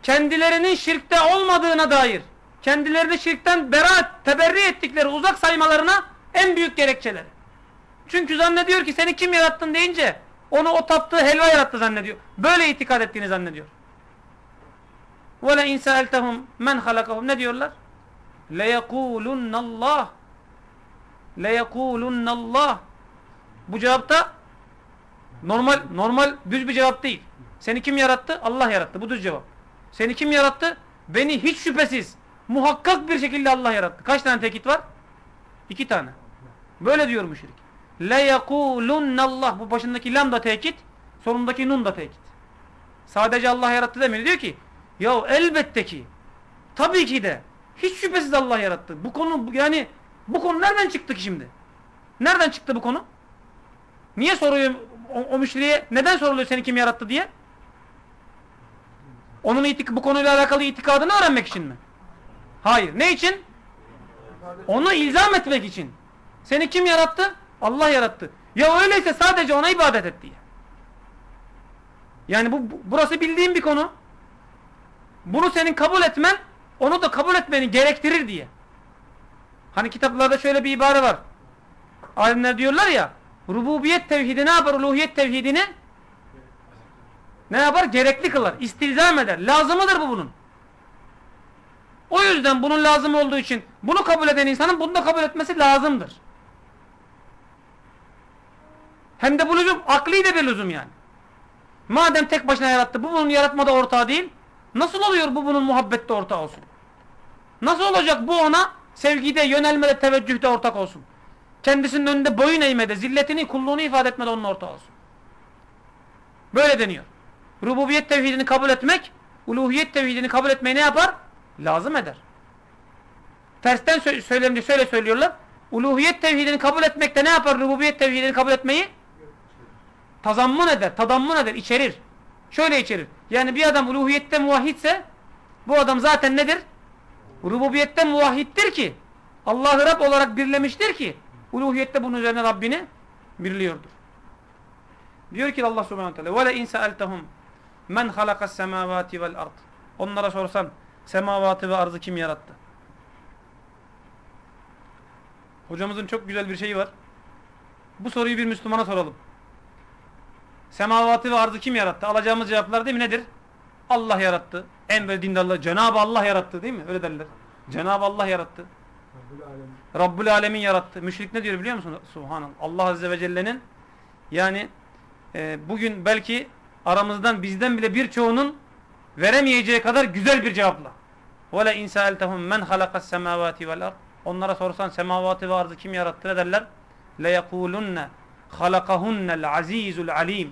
kendilerinin şirkte olmadığına dair kendilerini şirkten beraat, teberri ettikleri uzak saymalarına en büyük gerekçeleri. Çünkü zannediyor ki seni kim yarattın deyince onu o taptığı helva yarattı zannediyor. Böyle itikad ettiğini zannediyor. Ve le inseltehum men halakahum ne diyorlar? Le yekulunallah le yekulunallah bu cevapta normal normal düz bir cevap değil. Seni kim yarattı? Allah yarattı. Bu düz cevap. Seni kim yarattı? Beni hiç şüphesiz muhakkak bir şekilde Allah yarattı. Kaç tane tekit var? İki tane. Böyle diyor müşrik. Le yekulunallah bu başındaki lam da tekit, sonundaki nun da tekit. Sadece Allah yarattı demiyor. Diyor ki ya elbette ki, tabii ki de, hiç şüphesiz Allah yarattı. Bu konu, yani, bu konu nereden çıktı ki şimdi? Nereden çıktı bu konu? Niye soruyor o, o müşriye, neden soruluyor seni kim yarattı diye? Onun itik bu konuyla alakalı itikadını öğrenmek için mi? Hayır. Ne için? Onu ilzam etmek için. Seni kim yarattı? Allah yarattı. Ya öyleyse sadece ona ibadet et diye. Yani bu burası bildiğim bir konu. Bunu senin kabul etmen onu da kabul etmeni gerektirir diye. Hani kitaplarda şöyle bir ibare var. Alimler diyorlar ya rububiyet tevhidi ne yapar? Uluhiyet tevhidini ne yapar? Gerekli kılar. İstilzam eder. Lazımıdır bu bunun. O yüzden bunun lazım olduğu için bunu kabul eden insanın bunu da kabul etmesi lazımdır. Hem de bu lüzum akli de bir lüzum yani. Madem tek başına yarattı bu bunun yaratmada ortağı değil nasıl oluyor bu bunun muhabbette ortağı olsun? Nasıl olacak bu ona sevgide, yönelmede, teveccühde ortak olsun? Kendisinin önünde boyun eğmede, zilletini, kulluğunu ifade etmede onun ortağı olsun. Böyle deniyor. Rububiyet tevhidini kabul etmek, uluhiyet tevhidini kabul etmeyi ne yapar? Lazım eder. Tersten sö söyleyince şöyle söylüyorlar. Uluhiyet tevhidini kabul etmekte ne yapar? Rububiyet tevhidini kabul etmeyi tazammun eder, tadammun eder, içerir. Şöyle içerir. Yani bir adam uluhiyette muvahhidse bu adam zaten nedir? Rububiyette muvahhiddir ki Allah'ı Rab olarak birlemiştir ki uluhiyette bunun üzerine Rabbini birliyordur. Diyor ki Allah Subhanahu teala: "Ve le in men halakas semavati vel ard." Onlara sorsan semavatı ve arzı kim yarattı? Hocamızın çok güzel bir şeyi var. Bu soruyu bir Müslümana soralım. Semavatı ve arzı kim yarattı? Alacağımız cevaplar değil mi nedir? Allah yarattı. En böyle dindarlar. Cenab-ı Allah yarattı değil mi? Öyle derler. Cenab-ı Allah yarattı. Rabbül Alemin. Rabbül Alemin yarattı. Müşrik ne diyor biliyor musun? Subhanallah. Allah Azze ve Celle'nin yani e, bugün belki aramızdan bizden bile birçoğunun veremeyeceği kadar güzel bir cevapla. وَلَا اِنْ سَأَلْتَهُمْ مَنْ خَلَقَ السَّمَاوَاتِ وَالْاَرْضِ Onlara sorsan semavatı ve arzı kim yarattı ne derler? لَيَقُولُنَّ خَلَقَهُنَّ الْعَز۪يزُ الْعَل۪يمُ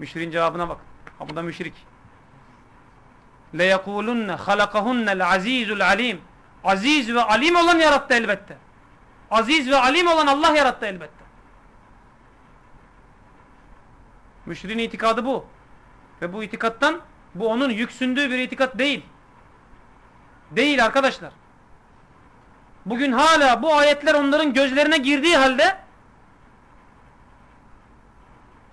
Müşriğin cevabına bak. Ha bu da müşrik. لَيَقُولُنَّ خَلَقَهُنَّ الْعَز۪يزُ الْعَل۪يمُ Aziz ve alim olan yarattı elbette. Aziz ve alim olan Allah yarattı elbette. Müşriğin itikadı bu. Ve bu itikattan bu onun yüksündüğü bir itikat değil. Değil arkadaşlar. Bugün hala bu ayetler onların gözlerine girdiği halde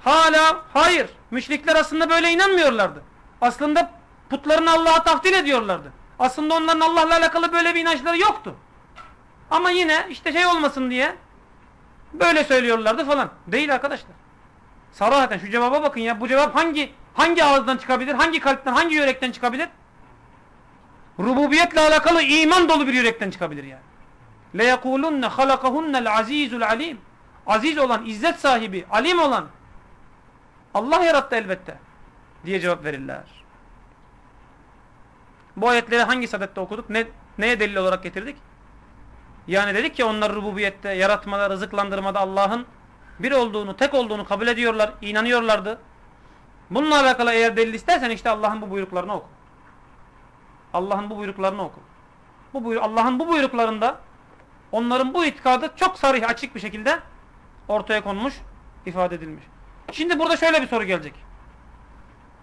hala hayır Müşrikler aslında böyle inanmıyorlardı. Aslında putlarını Allah'a taftil ediyorlardı. Aslında onların Allah'la alakalı böyle bir inançları yoktu. Ama yine işte şey olmasın diye böyle söylüyorlardı falan. Değil arkadaşlar. Sarahaten şu cevaba bakın ya. Bu cevap hangi hangi ağızdan çıkabilir? Hangi kalpten, hangi yürekten çıkabilir? Rububiyetle alakalı iman dolu bir yürekten çıkabilir yani. Le yekulunne halakahunne'l azizul alim. Aziz olan, izzet sahibi, alim olan, Allah yarattı elbette diye cevap verirler. Bu ayetleri hangi sadette okuduk? Ne, neye delil olarak getirdik? Yani dedik ki onlar rububiyette, yaratmada, rızıklandırmada Allah'ın bir olduğunu, tek olduğunu kabul ediyorlar, inanıyorlardı. Bununla alakalı eğer delil istersen işte Allah'ın bu buyruklarını oku. Allah'ın bu buyruklarını oku. Bu buyur Allah'ın bu buyruklarında onların bu itikadı çok sarih açık bir şekilde ortaya konmuş, ifade edilmiş. Şimdi burada şöyle bir soru gelecek.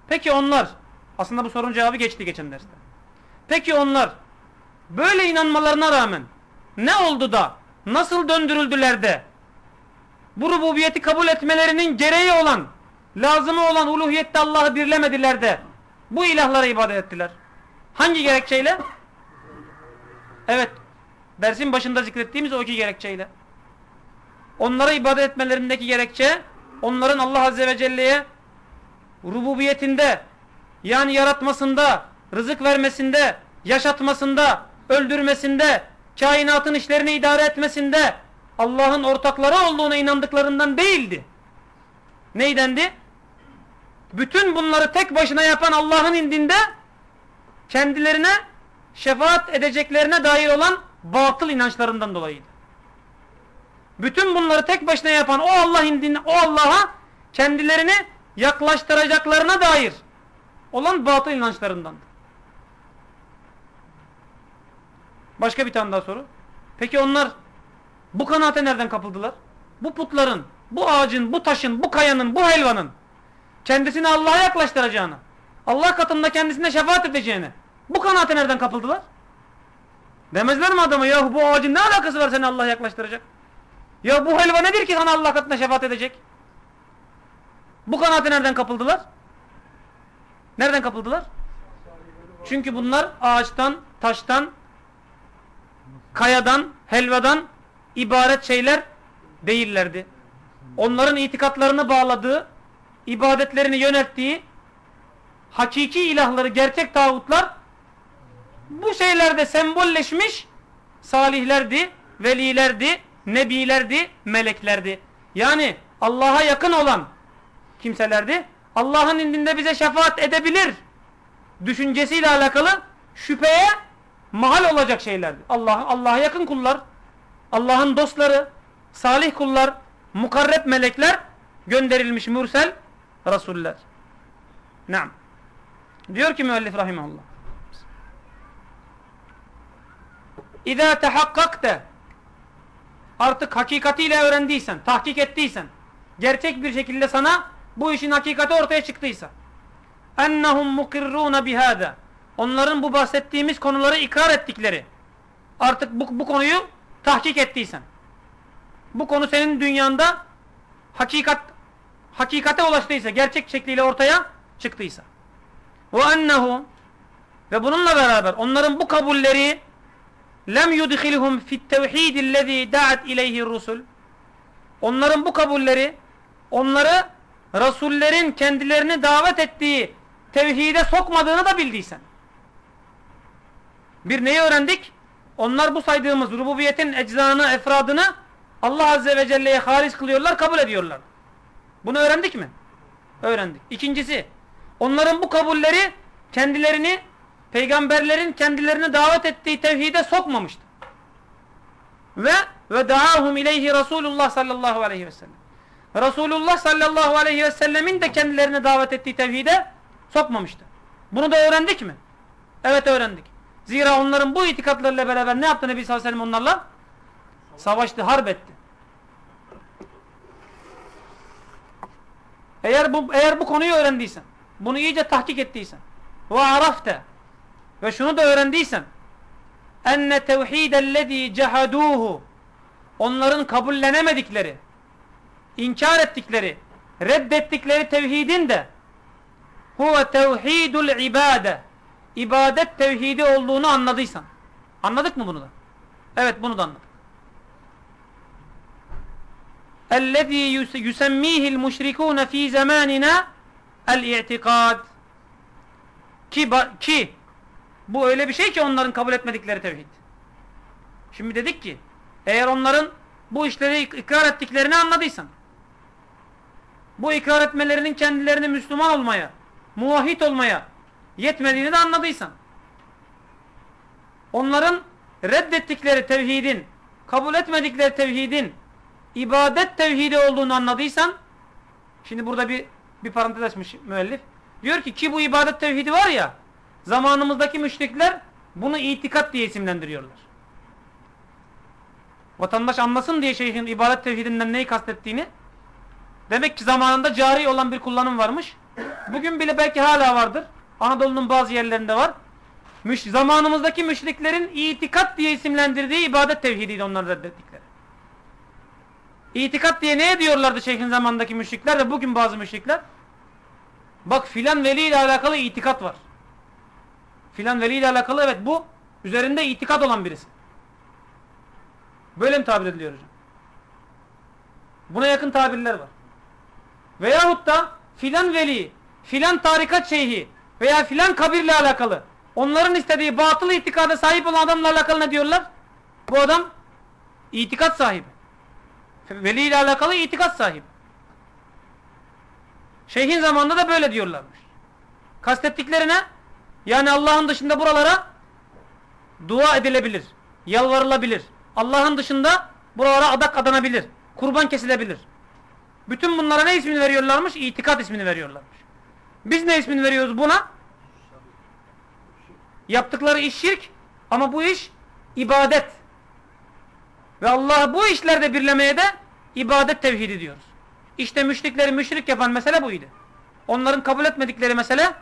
Peki onlar, aslında bu sorunun cevabı geçti geçen derste. Peki onlar böyle inanmalarına rağmen ne oldu da, nasıl döndürüldüler de bu rububiyeti kabul etmelerinin gereği olan, lazımı olan uluhiyette Allah'ı birlemediler de bu ilahlara ibadet ettiler. Hangi gerekçeyle? Evet, dersin başında zikrettiğimiz o iki gerekçeyle. Onlara ibadet etmelerindeki gerekçe, onların Allah Azze ve Celle'ye rububiyetinde, yani yaratmasında, rızık vermesinde, yaşatmasında, öldürmesinde, kainatın işlerini idare etmesinde Allah'ın ortakları olduğuna inandıklarından değildi. Neydendi? Bütün bunları tek başına yapan Allah'ın indinde kendilerine şefaat edeceklerine dair olan batıl inançlarından dolayıydı. Bütün bunları tek başına yapan o Allah indinde o Allah'a kendilerini yaklaştıracaklarına dair olan batıl inançlarındandı. Başka bir tane daha soru. Peki onlar bu kanaate nereden kapıldılar? Bu putların, bu ağacın, bu taşın, bu kayanın, bu helvanın kendisini Allah'a yaklaştıracağını, Allah katında kendisine şefaat edeceğini bu kanaate nereden kapıldılar? Demezler mi adama ya bu ağacın ne alakası var seni Allah'a yaklaştıracak? Ya bu helva nedir ki sana Allah katında şefaat edecek? Bu kanaate nereden kapıldılar? Nereden kapıldılar? Çünkü bunlar ağaçtan, taştan, kayadan, helvadan ibaret şeyler değillerdi. Onların itikatlarını bağladığı, ibadetlerini yönettiği hakiki ilahları, gerçek tağutlar bu şeylerde sembolleşmiş salihlerdi, velilerdi, nebilerdi, meleklerdi. Yani Allah'a yakın olan kimselerdi. Allah'ın indinde bize şefaat edebilir düşüncesiyle alakalı şüpheye mahal olacak şeylerdi. Allah Allah'a yakın kullar, Allah'ın dostları, salih kullar, mukarreb melekler, gönderilmiş mürsel rasuller. Naam. Diyor ki müellif rahimahullah. İza tehakkakte artık hakikatiyle öğrendiysen, tahkik ettiysen, gerçek bir şekilde sana bu işin hakikati ortaya çıktıysa ennehum mukirrûne bihâdâ. Onların bu bahsettiğimiz konuları ikrar ettikleri artık bu, bu konuyu tahkik ettiysen bu konu senin dünyanda hakikat hakikate ulaştıysa, gerçek şekliyle ortaya çıktıysa. Ve ennehu ve bununla beraber onların bu kabulleri lem yudkhilhum fit tevhidillezî da'at ileyhi rusul onların bu kabulleri onları Rasullerin kendilerini davet ettiği tevhide sokmadığını da bildiysen. Bir neyi öğrendik? Onlar bu saydığımız rububiyetin eczanı, efradını Allah Azze ve Celle'ye halis kılıyorlar, kabul ediyorlar. Bunu öğrendik mi? Öğrendik. İkincisi, onların bu kabulleri kendilerini, peygamberlerin kendilerini davet ettiği tevhide sokmamıştı. Ve ve daahum ileyhi Resulullah sallallahu aleyhi ve sellem. Resulullah sallallahu aleyhi ve sellemin de kendilerine davet ettiği tevhide sokmamıştı. Bunu da öğrendik mi? Evet öğrendik. Zira onların bu itikatlarıyla beraber ne yaptı Nebi sallallahu aleyhi ve sellem onlarla? Savaştı, harp etti. Eğer bu, eğer bu konuyu öğrendiysen, bunu iyice tahkik ettiysen ve arafte ve şunu da öğrendiysen enne tevhidellezî cehaduhu onların kabullenemedikleri inkar ettikleri, reddettikleri tevhidin de huve tevhidul ibade ibadet tevhidi olduğunu anladıysan. Anladık mı bunu da? Evet bunu da anladık. اَلَّذ۪ي يُسَمِّيهِ الْمُشْرِكُونَ ف۪ي زَمَانِنَا الْاِعْتِقَادِ ki, ki bu öyle bir şey ki onların kabul etmedikleri tevhid. Şimdi dedik ki eğer onların bu işleri ikrar ettiklerini anladıysan bu ikrar etmelerinin kendilerini Müslüman olmaya, muvahhid olmaya yetmediğini de anladıysan, onların reddettikleri tevhidin, kabul etmedikleri tevhidin ibadet tevhidi olduğunu anladıysan, şimdi burada bir Bir parantez açmış müellif. Diyor ki ki bu ibadet tevhidi var ya zamanımızdaki müşrikler bunu itikat diye isimlendiriyorlar. Vatandaş anlasın diye şeyhin ibadet tevhidinden neyi kastettiğini demek ki zamanında cari olan bir kullanım varmış. Bugün bile belki hala vardır. Anadolu'nun bazı yerlerinde var. Müş, zamanımızdaki müşriklerin itikat diye isimlendirdiği ibadet tevhidiydi onların reddettikleri. İtikat diye ne diyorlardı şeyhin zamandaki müşrikler ve bugün bazı müşrikler? Bak filan veli ile alakalı itikat var. Filan veli ile alakalı evet bu üzerinde itikat olan birisi. Böyle mi tabir ediliyor hocam? Buna yakın tabirler var. Veyahut da filan veli, filan tarikat şeyhi veya filan kabirle alakalı onların istediği batıl itikada sahip olan adamla alakalı ne diyorlar? Bu adam itikat sahibi. Veli ile alakalı itikat sahibi. Şeyhin zamanında da böyle diyorlarmış. Kastettikleri ne? Yani Allah'ın dışında buralara dua edilebilir, yalvarılabilir. Allah'ın dışında buralara adak adanabilir, kurban kesilebilir. Bütün bunlara ne ismini veriyorlarmış? İtikat ismini veriyorlarmış. Biz ne ismini veriyoruz buna? Yaptıkları iş şirk ama bu iş ibadet. Ve Allah'ı bu işlerde birlemeye de ibadet tevhidi diyoruz. İşte müşrikleri müşrik yapan mesele buydu. Onların kabul etmedikleri mesele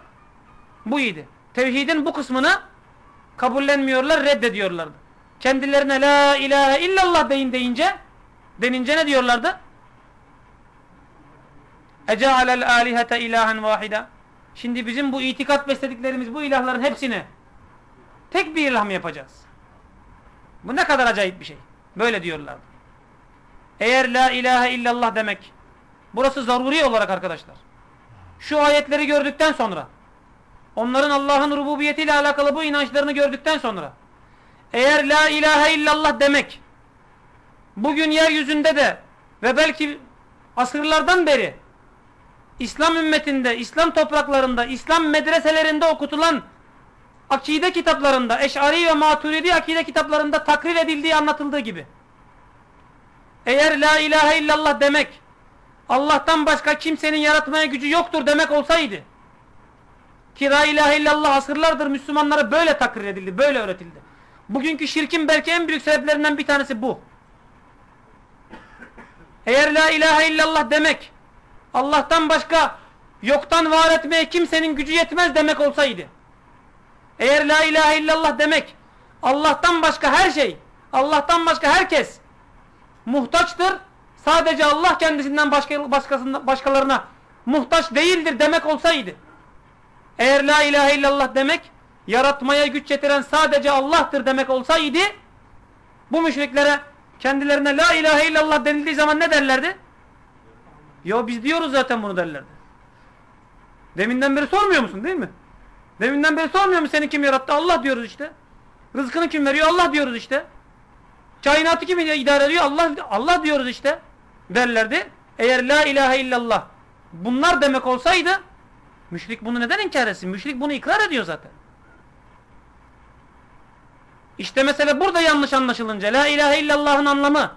buydu. Tevhidin bu kısmını kabullenmiyorlar, reddediyorlardı. Kendilerine la ilahe illallah deyin deyince denince ne diyorlardı? Ece'alel alihete ilahen vahida. Şimdi bizim bu itikat beslediklerimiz bu ilahların hepsini tek bir ilah mı yapacağız? Bu ne kadar acayip bir şey. Böyle diyorlardı. Eğer la ilahe illallah demek burası zaruri olarak arkadaşlar. Şu ayetleri gördükten sonra onların Allah'ın rububiyetiyle alakalı bu inançlarını gördükten sonra eğer la ilahe illallah demek bugün yeryüzünde de ve belki asırlardan beri İslam ümmetinde, İslam topraklarında, İslam medreselerinde okutulan akide kitaplarında, Eş'ari ve Maturidi akide kitaplarında takrir edildiği anlatıldığı gibi. Eğer la ilahe illallah demek Allah'tan başka kimsenin yaratmaya gücü yoktur demek olsaydı ki la ilahe illallah asırlardır Müslümanlara böyle takrir edildi, böyle öğretildi. Bugünkü şirkin belki en büyük sebeplerinden bir tanesi bu. Eğer la ilahe illallah demek Allah'tan başka yoktan var etmeye kimsenin gücü yetmez demek olsaydı. Eğer la ilahe illallah demek Allah'tan başka her şey, Allah'tan başka herkes muhtaçtır. Sadece Allah kendisinden başka, başkasından, başkalarına muhtaç değildir demek olsaydı. Eğer la ilahe illallah demek yaratmaya güç yetiren sadece Allah'tır demek olsaydı bu müşriklere kendilerine la ilahe illallah denildiği zaman ne derlerdi? Ya biz diyoruz zaten bunu derlerdi. Deminden beri sormuyor musun değil mi? Deminden beri sormuyor mu seni kim yarattı? Allah diyoruz işte. Rızkını kim veriyor? Allah diyoruz işte. Kainatı kim idare ediyor? Allah Allah diyoruz işte. Derlerdi. Eğer la ilahe illallah bunlar demek olsaydı müşrik bunu neden inkar etsin? Müşrik bunu ikrar ediyor zaten. İşte mesela burada yanlış anlaşılınca la ilahe illallah'ın anlamı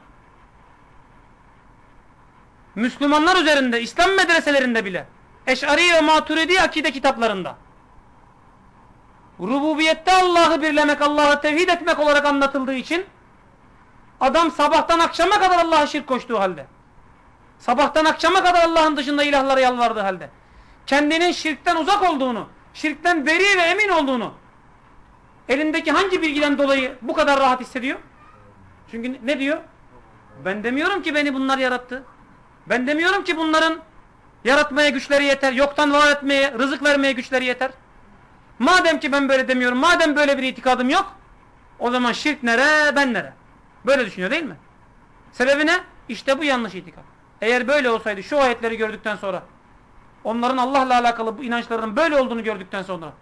Müslümanlar üzerinde, İslam medreselerinde bile Eş'ari ve Maturidi akide kitaplarında rububiyette Allah'ı birlemek, Allah'ı tevhid etmek olarak anlatıldığı için adam sabahtan akşama kadar Allah'a şirk koştuğu halde sabahtan akşama kadar Allah'ın dışında ilahlara yalvardığı halde kendinin şirkten uzak olduğunu, şirkten beri ve emin olduğunu elindeki hangi bilgiden dolayı bu kadar rahat hissediyor? Çünkü ne diyor? Ben demiyorum ki beni bunlar yarattı. Ben demiyorum ki bunların yaratmaya güçleri yeter, yoktan var etmeye, rızık vermeye güçleri yeter. Madem ki ben böyle demiyorum, madem böyle bir itikadım yok, o zaman şirk nere, ben nere? Böyle düşünüyor değil mi? Sebebi ne? İşte bu yanlış itikat. Eğer böyle olsaydı şu ayetleri gördükten sonra, onların Allah'la alakalı bu inançlarının böyle olduğunu gördükten sonra,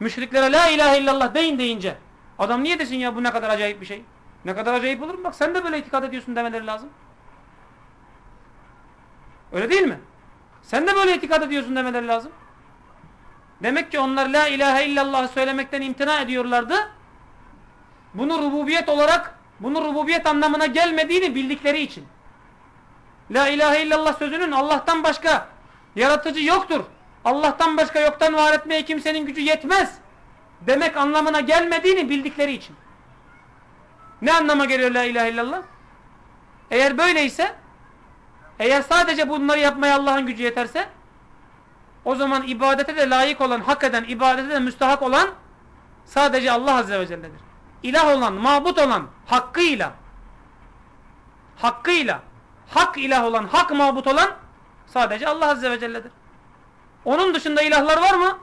müşriklere la ilahe illallah deyin deyince, adam niye desin ya bu ne kadar acayip bir şey? Ne kadar acayip olur mu? Bak sen de böyle itikat ediyorsun demeleri lazım. Öyle değil mi? Sen de böyle itikad ediyorsun demeleri lazım. Demek ki onlar la ilahe illallah söylemekten imtina ediyorlardı. Bunu rububiyet olarak, bunu rububiyet anlamına gelmediğini bildikleri için. La ilahe illallah sözünün Allah'tan başka Yaratıcı yoktur. Allah'tan başka yoktan var etmeye kimsenin gücü yetmez. Demek anlamına gelmediğini bildikleri için. Ne anlama geliyor la ilahe illallah? Eğer böyleyse eğer sadece bunları yapmaya Allah'ın gücü yeterse o zaman ibadete de layık olan, hak eden, ibadete de müstahak olan sadece Allah Azze ve Celle'dir. İlah olan, mabut olan, hakkıyla hakkıyla hak ilah olan, hak mabut olan sadece Allah Azze ve Celle'dir. Onun dışında ilahlar var mı?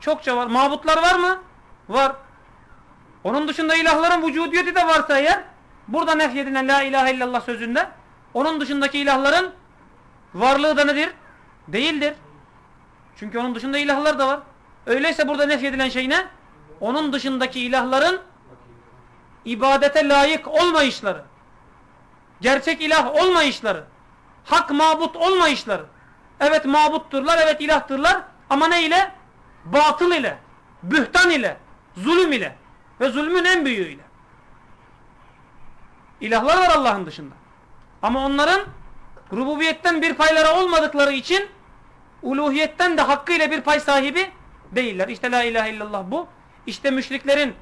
Çokça var. Mabutlar var mı? Var. Onun dışında ilahların vücudiyeti de varsa eğer burada nefyedilen la ilahe illallah sözünde onun dışındaki ilahların varlığı da nedir? Değildir. Çünkü onun dışında ilahlar da var. Öyleyse burada nefyedilen şey ne? Onun dışındaki ilahların ibadete layık olmayışları. Gerçek ilah olmayışları. Hak mabut olmayışları. Evet mabutturlar, evet ilahtırlar ama ne ile? Batıl ile, bühtan ile, zulüm ile ve zulmün en büyüğüyle. İlahlar var Allah'ın dışında. Ama onların rububiyetten bir payları olmadıkları için uluhiyetten de hakkıyla bir pay sahibi değiller. İşte la ilahe illallah bu. İşte müşriklerin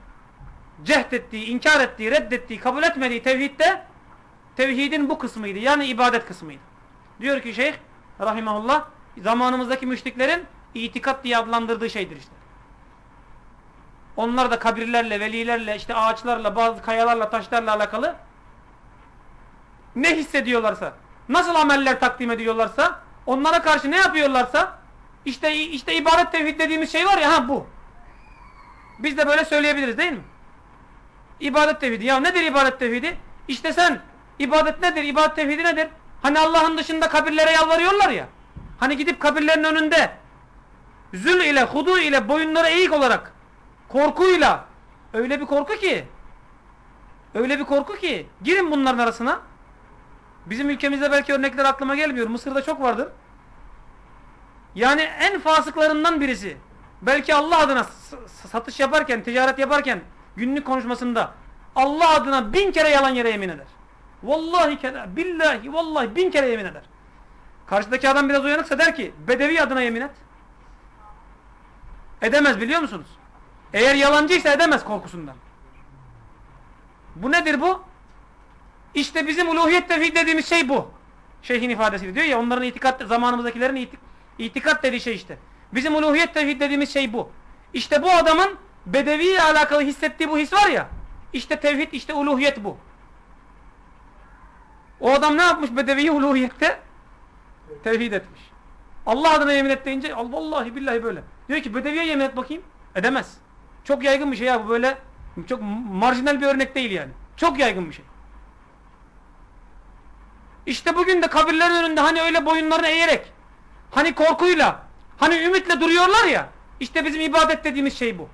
cehd ettiği, inkar ettiği, reddettiği, kabul etmediği tevhid de tevhidin bu kısmıydı. Yani ibadet kısmıydı. Diyor ki şeyh rahimahullah zamanımızdaki müşriklerin itikat diye adlandırdığı şeydir işte. Onlar da kabirlerle, velilerle, işte ağaçlarla, bazı kayalarla, taşlarla alakalı ne hissediyorlarsa, nasıl ameller takdim ediyorlarsa, onlara karşı ne yapıyorlarsa, işte işte ibadet tevhid dediğimiz şey var ya, ha bu. Biz de böyle söyleyebiliriz değil mi? İbadet tevhidi. Ya nedir ibadet tevhidi? İşte sen, ibadet nedir, ibadet tevhidi nedir? Hani Allah'ın dışında kabirlere yalvarıyorlar ya. Hani gidip kabirlerin önünde zül ile, hudu ile, boyunları eğik olarak, korkuyla, öyle bir korku ki, öyle bir korku ki, girin bunların arasına, Bizim ülkemizde belki örnekler aklıma gelmiyor. Mısır'da çok vardır. Yani en fasıklarından birisi. Belki Allah adına satış yaparken, ticaret yaparken günlük konuşmasında Allah adına bin kere yalan yere yemin eder. Vallahi kere, billahi, vallahi bin kere yemin eder. Karşıdaki adam biraz uyanıksa der ki Bedevi adına yemin et. Edemez biliyor musunuz? Eğer yalancıysa edemez korkusundan. Bu nedir bu? İşte bizim uluhiyet tevhid dediğimiz şey bu. Şeyhin ifadesiyle diyor ya onların itikat zamanımızdakilerin itik, itikat dediği şey işte. Bizim uluhiyet tevhid dediğimiz şey bu. İşte bu adamın bedevi ile alakalı hissettiği bu his var ya. İşte tevhid işte uluhiyet bu. O adam ne yapmış bedevi uluhiyette? Tevhid etmiş. Allah adına yemin et deyince vallahi billahi böyle. Diyor ki bedeviye yemin et bakayım. Edemez. Çok yaygın bir şey ya bu böyle çok marjinal bir örnek değil yani. Çok yaygın bir şey. İşte bugün de kabirlerin önünde hani öyle boyunlarını eğerek, hani korkuyla, hani ümitle duruyorlar ya, işte bizim ibadet dediğimiz şey bu.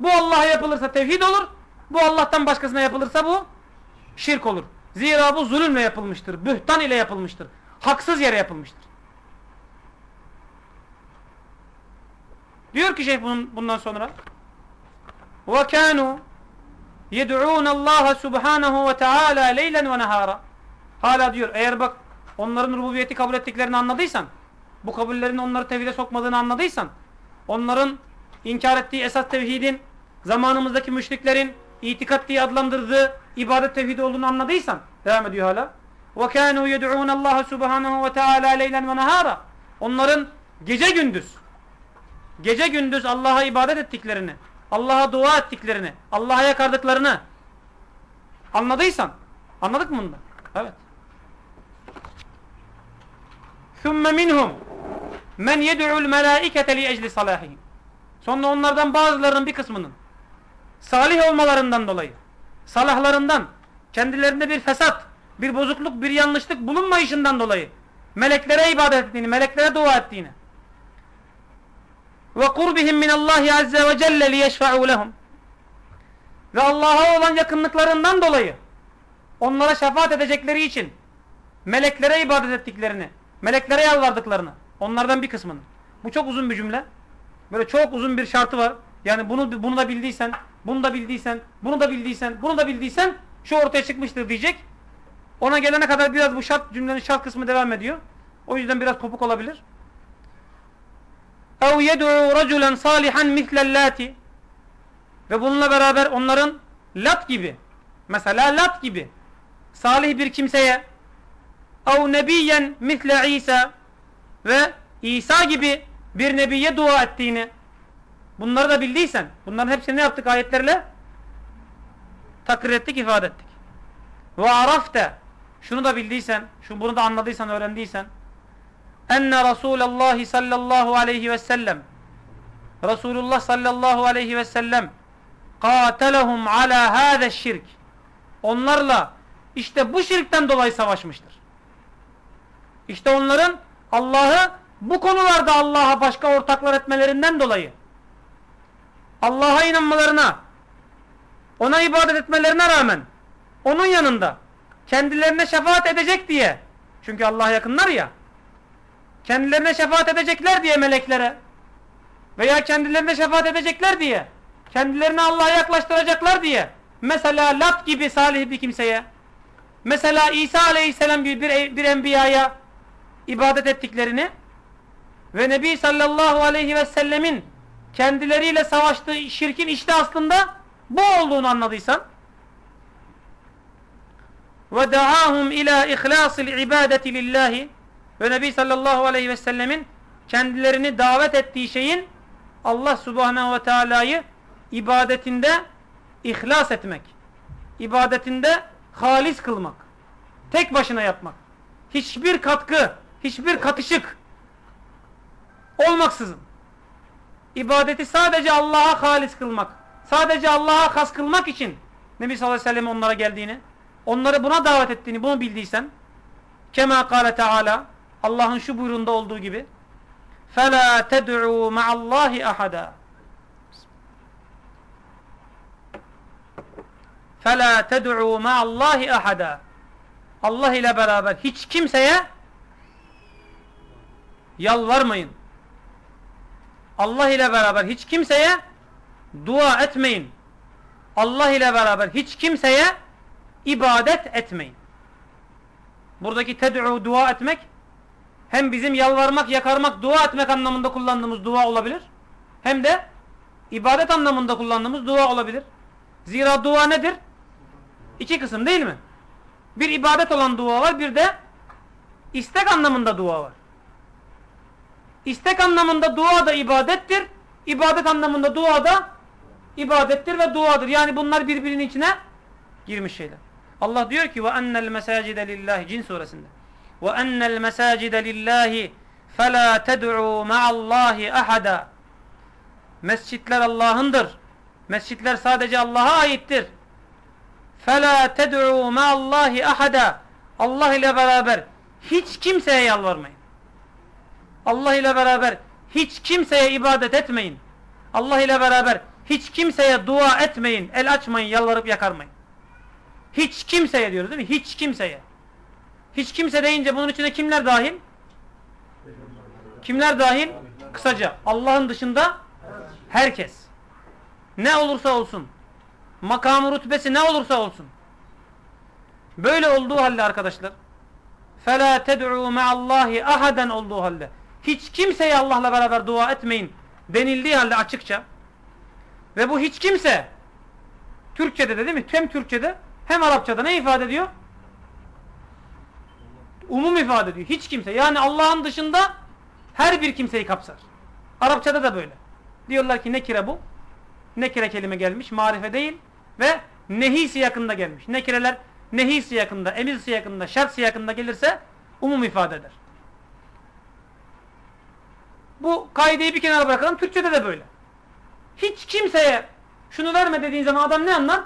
Bu Allah'a yapılırsa tevhid olur, bu Allah'tan başkasına yapılırsa bu şirk olur. Zira bu zulümle yapılmıştır, bühtan ile yapılmıştır, haksız yere yapılmıştır. Diyor ki şeyh bunun, bundan sonra وَكَانُوا يَدْعُونَ اللّٰهَ سُبْحَانَهُ وَتَعَالَى لَيْلًا وَنَهَارًا Hala diyor eğer bak onların rububiyeti kabul ettiklerini anladıysan, bu kabullerin onları tevhide sokmadığını anladıysan, onların inkar ettiği esas tevhidin, zamanımızdaki müşriklerin itikat diye adlandırdığı ibadet tevhidi olduğunu anladıysan, devam ediyor hala. وَكَانُوا يَدْعُونَ اللّٰهَ سُبْحَانَهُ وَتَعَالَى لَيْلًا وَنَهَارًا Onların gece gündüz, gece gündüz Allah'a ibadet ettiklerini, Allah'a dua ettiklerini, Allah'a yakardıklarını anladıysan, anladık mı bunu? Evet. ثُمَّ مِنْهُمْ مَنْ يَدْعُ الْمَلَائِكَةَ لِيَجْلِ صَلَاحِهِمْ Sonra onlardan bazılarının bir kısmının salih olmalarından dolayı, salahlarından, kendilerinde bir fesat, bir bozukluk, bir yanlışlık bulunmayışından dolayı meleklere ibadet ettiğini, meleklere dua ettiğini ve kurbihim min Allah azze ve celle liyeşfa'u lehum ve Allah'a olan yakınlıklarından dolayı onlara şefaat edecekleri için meleklere ibadet ettiklerini Meleklere yalvardıklarını. Onlardan bir kısmının. Bu çok uzun bir cümle. Böyle çok uzun bir şartı var. Yani bunu bunu da bildiysen, bunu da bildiysen, bunu da bildiysen, bunu da bildiysen şu ortaya çıkmıştır diyecek. Ona gelene kadar biraz bu şart cümlenin şart kısmı devam ediyor. O yüzden biraz kopuk olabilir. ev yed'u raculen salihan mislellati ve bununla beraber onların lat gibi mesela lat gibi salih bir kimseye ev nebiyen misle İsa ve İsa gibi bir nebiye dua ettiğini Bunları da bildiysen bunların hepsini ne yaptık ayetlerle? Takrir ettik, ifade ettik. Ve arafte şunu da bildiysen, şu bunu da anladıysan, öğrendiysen enne Resulallah sallallahu aleyhi ve sellem Resulullah sallallahu aleyhi ve sellem katelehum ala hâze şirk onlarla işte bu şirkten dolayı savaşmıştır. İşte onların Allah'ı bu konularda Allah'a başka ortaklar etmelerinden dolayı Allah'a inanmalarına ona ibadet etmelerine rağmen onun yanında kendilerine şefaat edecek diye çünkü Allah'a yakınlar ya kendilerine şefaat edecekler diye meleklere veya kendilerine şefaat edecekler diye kendilerini Allah'a yaklaştıracaklar diye mesela Lat gibi salih bir kimseye mesela İsa aleyhisselam gibi bir, bir enbiyaya ibadet ettiklerini ve Nebi sallallahu aleyhi ve sellemin kendileriyle savaştığı şirkin işte aslında bu olduğunu anladıysan. Ve da'ahum ila ihlasil ibadeti lillahi. Ve Nebi sallallahu aleyhi ve sellemin kendilerini davet ettiği şeyin Allah subhanehu ve teala'yı ibadetinde ihlas etmek, ibadetinde halis kılmak, tek başına yapmak, hiçbir katkı, hiçbir katışık olmaksızın ibadeti sadece Allah'a halis kılmak, sadece Allah'a has kılmak için Nebi sallallahu aleyhi ve sellem onlara geldiğini, onları buna davet ettiğini, bunu bildiysen kema kâle teâlâ Allah'ın şu buyruğunda olduğu gibi فَلَا تَدْعُوا مَعَ اللّٰهِ أَحَدًا فَلَا تَدْعُوا مَعَ اللّٰهِ أَحَدًا Allah ile beraber hiç kimseye yalvarmayın. Allah ile beraber hiç kimseye dua etmeyin. Allah ile beraber hiç kimseye ibadet etmeyin. Buradaki ted'u dua etmek hem bizim yalvarmak, yakarmak, dua etmek anlamında kullandığımız dua olabilir. Hem de ibadet anlamında kullandığımız dua olabilir. Zira dua nedir? İki kısım değil mi? Bir ibadet olan dua var, bir de istek anlamında dua var. İstek anlamında dua da ibadettir. İbadet anlamında dua da ibadettir ve duadır. Yani bunlar birbirinin içine girmiş şeyler. Allah diyor ki ve ennel mesacide lillahi Cin suresinde. Ve ennel mesacide lillahi fela ted'u ma'allahi ahada. Mescitler Allah'ındır. Mescitler sadece Allah'a aittir. Fela ted'u ma'allahi ahada. Allah ile beraber hiç kimseye yalvarmayın. Allah ile beraber hiç kimseye ibadet etmeyin. Allah ile beraber hiç kimseye dua etmeyin. El açmayın, yalvarıp yakarmayın. Hiç kimseye diyoruz değil mi? Hiç kimseye. Hiç kimse deyince bunun içine kimler dahil? Kimler dahil? Kısaca Allah'ın dışında herkes. Ne olursa olsun. Makamı rütbesi ne olursa olsun. Böyle olduğu halde arkadaşlar فَلَا تَدْعُوا مَعَ اللّٰهِ ahaden olduğu halde hiç kimseye Allah'la beraber dua etmeyin denildiği halde açıkça ve bu hiç kimse Türkçe'de de değil mi? Hem Türkçe'de hem Arapçada ne ifade ediyor? Umum ifade ediyor. Hiç kimse. Yani Allah'ın dışında her bir kimseyi kapsar. Arapçada da böyle. Diyorlar ki nekire bu. Nekire kelime gelmiş. Marife değil. Ve nehi siyakında gelmiş. Nekireler nehi siyakında, emir siyakında, şart siyakında gelirse umum ifade eder. Bu kaideyi bir kenara bırakalım. Türkçede de böyle. Hiç kimseye şunu verme dediğin zaman adam ne anlar?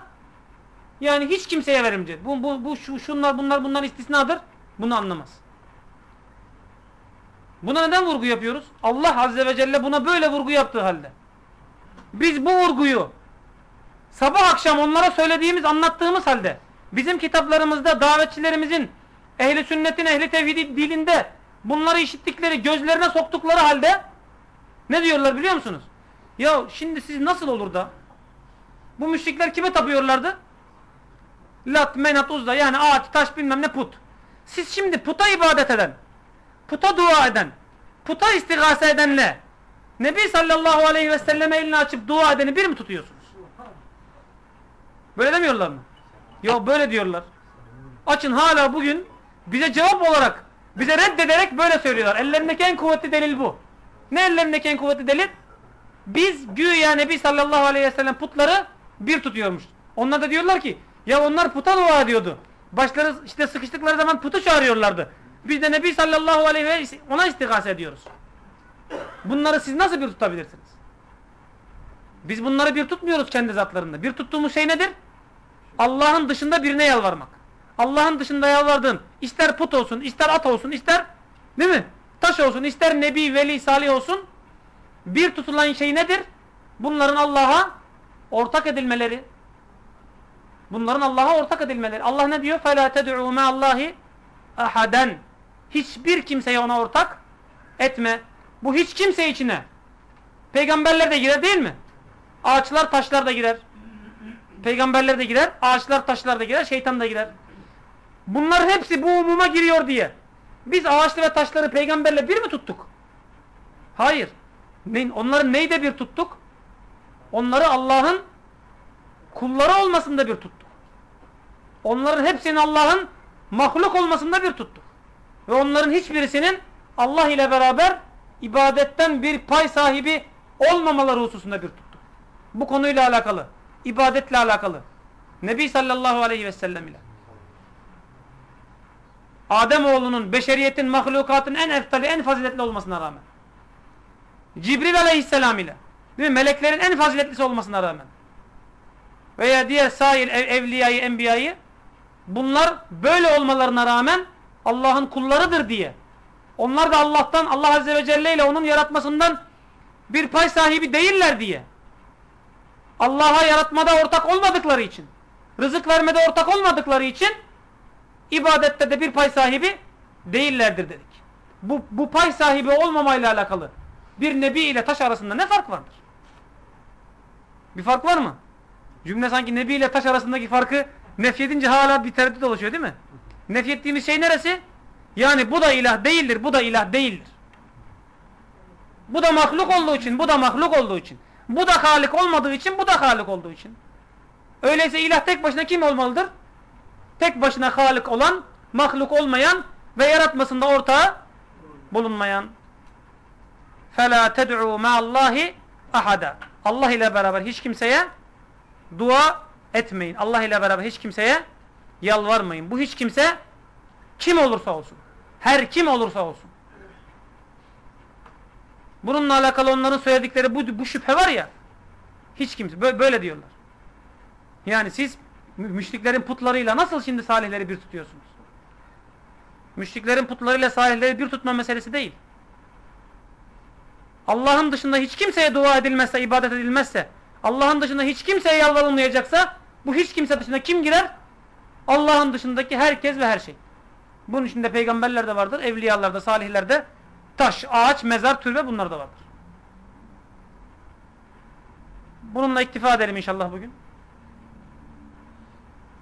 Yani hiç kimseye veremeyecek. Bu, bu, bu şu, şunlar bunlar bunlar istisnadır. Bunu anlamaz. Buna neden vurgu yapıyoruz? Allah Azze ve Celle buna böyle vurgu yaptığı halde. Biz bu vurguyu sabah akşam onlara söylediğimiz, anlattığımız halde bizim kitaplarımızda davetçilerimizin ehli sünnetin, ehli tevhidi dilinde bunları işittikleri, gözlerine soktukları halde ne diyorlar biliyor musunuz? Ya şimdi siz nasıl olur da bu müşrikler kime tapıyorlardı? Lat, menat, uzda yani ağaç, taş bilmem ne put. Siz şimdi puta ibadet eden, puta dua eden, puta istigase edenle Nebi sallallahu aleyhi ve selleme elini açıp dua edeni bir mi tutuyorsunuz? Böyle demiyorlar mı? Yok böyle diyorlar. Açın hala bugün bize cevap olarak, bize reddederek böyle söylüyorlar. Ellerindeki en kuvvetli delil bu. Ne ellerindeki en kuvvetli delil? Biz güya Nebi sallallahu aleyhi ve sellem putları bir tutuyormuş. Onlar da diyorlar ki ya onlar puta dua ediyordu. Başları işte sıkıştıkları zaman putu çağırıyorlardı. Biz de Nebi sallallahu aleyhi ve sellem ona istigase ediyoruz. Bunları siz nasıl bir tutabilirsiniz? Biz bunları bir tutmuyoruz kendi zatlarında. Bir tuttuğumuz şey nedir? Allah'ın dışında birine yalvarmak. Allah'ın dışında yalvardığın ister put olsun, ister at olsun, ister değil mi? Taş olsun, ister nebi, veli, salih olsun. Bir tutulan şey nedir? Bunların Allah'a ortak edilmeleri. Bunların Allah'a ortak edilmeleri. Allah ne diyor? فَلَا تَدْعُوا مَا اللّٰهِ ahaden. Hiçbir kimseye ona ortak etme. Bu hiç kimse içine. Peygamberler de girer değil mi? Ağaçlar, taşlar da girer. Peygamberler de girer, ağaçlar, taşlar da girer, şeytan da girer. Bunların hepsi bu umuma giriyor diye. Biz ağaçlı ve taşları peygamberle bir mi tuttuk? Hayır. Onları neyde bir tuttuk? Onları Allah'ın kulları olmasında bir tuttuk. Onların hepsinin Allah'ın mahluk olmasında bir tuttuk. Ve onların hiçbirisinin Allah ile beraber ibadetten bir pay sahibi olmamaları hususunda bir tuttuk. Bu konuyla alakalı, ibadetle alakalı. Nebi sallallahu aleyhi ve sellem ile. Ademoğlunun, beşeriyetin, mahlukatın en eftali, en faziletli olmasına rağmen. Cibril aleyhisselam ile. Değil mi? Meleklerin en faziletlisi olmasına rağmen. Veya diğer sair ev, evliyayı, enbiyayı bunlar böyle olmalarına rağmen Allah'ın kullarıdır diye. Onlar da Allah'tan, Allah Azze ve Celle ile onun yaratmasından bir pay sahibi değiller diye. Allah'a yaratmada ortak olmadıkları için, rızık vermede ortak olmadıkları için ibadette de bir pay sahibi değillerdir dedik. Bu, bu pay sahibi olmamayla alakalı bir nebi ile taş arasında ne fark vardır? Bir fark var mı? Cümle sanki nebi ile taş arasındaki farkı nefyedince hala bir tereddüt oluşuyor değil mi? Nefyettiğimiz şey neresi? Yani bu da ilah değildir, bu da ilah değildir. Bu da mahluk olduğu için, bu da mahluk olduğu için. Bu da halik olmadığı için, bu da halik olduğu için. Öyleyse ilah tek başına kim olmalıdır? Tek başına halik olan, mahluk olmayan ve yaratmasında ortağı bulunmayan. فَلَا تَدْعُوا مَا اللّٰهِ ahada. Allah ile beraber hiç kimseye dua etmeyin. Allah ile beraber hiç kimseye yalvarmayın. Bu hiç kimse kim olursa olsun. Her kim olursa olsun. Bununla alakalı onların söyledikleri bu, bu şüphe var ya hiç kimse böyle diyorlar. Yani siz müşriklerin putlarıyla nasıl şimdi salihleri bir tutuyorsunuz? Müşriklerin putlarıyla salihleri bir tutma meselesi değil. Allah'ın dışında hiç kimseye dua edilmezse, ibadet edilmezse, Allah'ın dışında hiç kimseye yalvarılmayacaksa, bu hiç kimse dışında kim girer? Allah'ın dışındaki herkes ve her şey. Bunun içinde peygamberler de vardır, evliyalar da, salihler de, taş, ağaç, mezar, türbe bunlar da vardır. Bununla iktifa edelim inşallah bugün.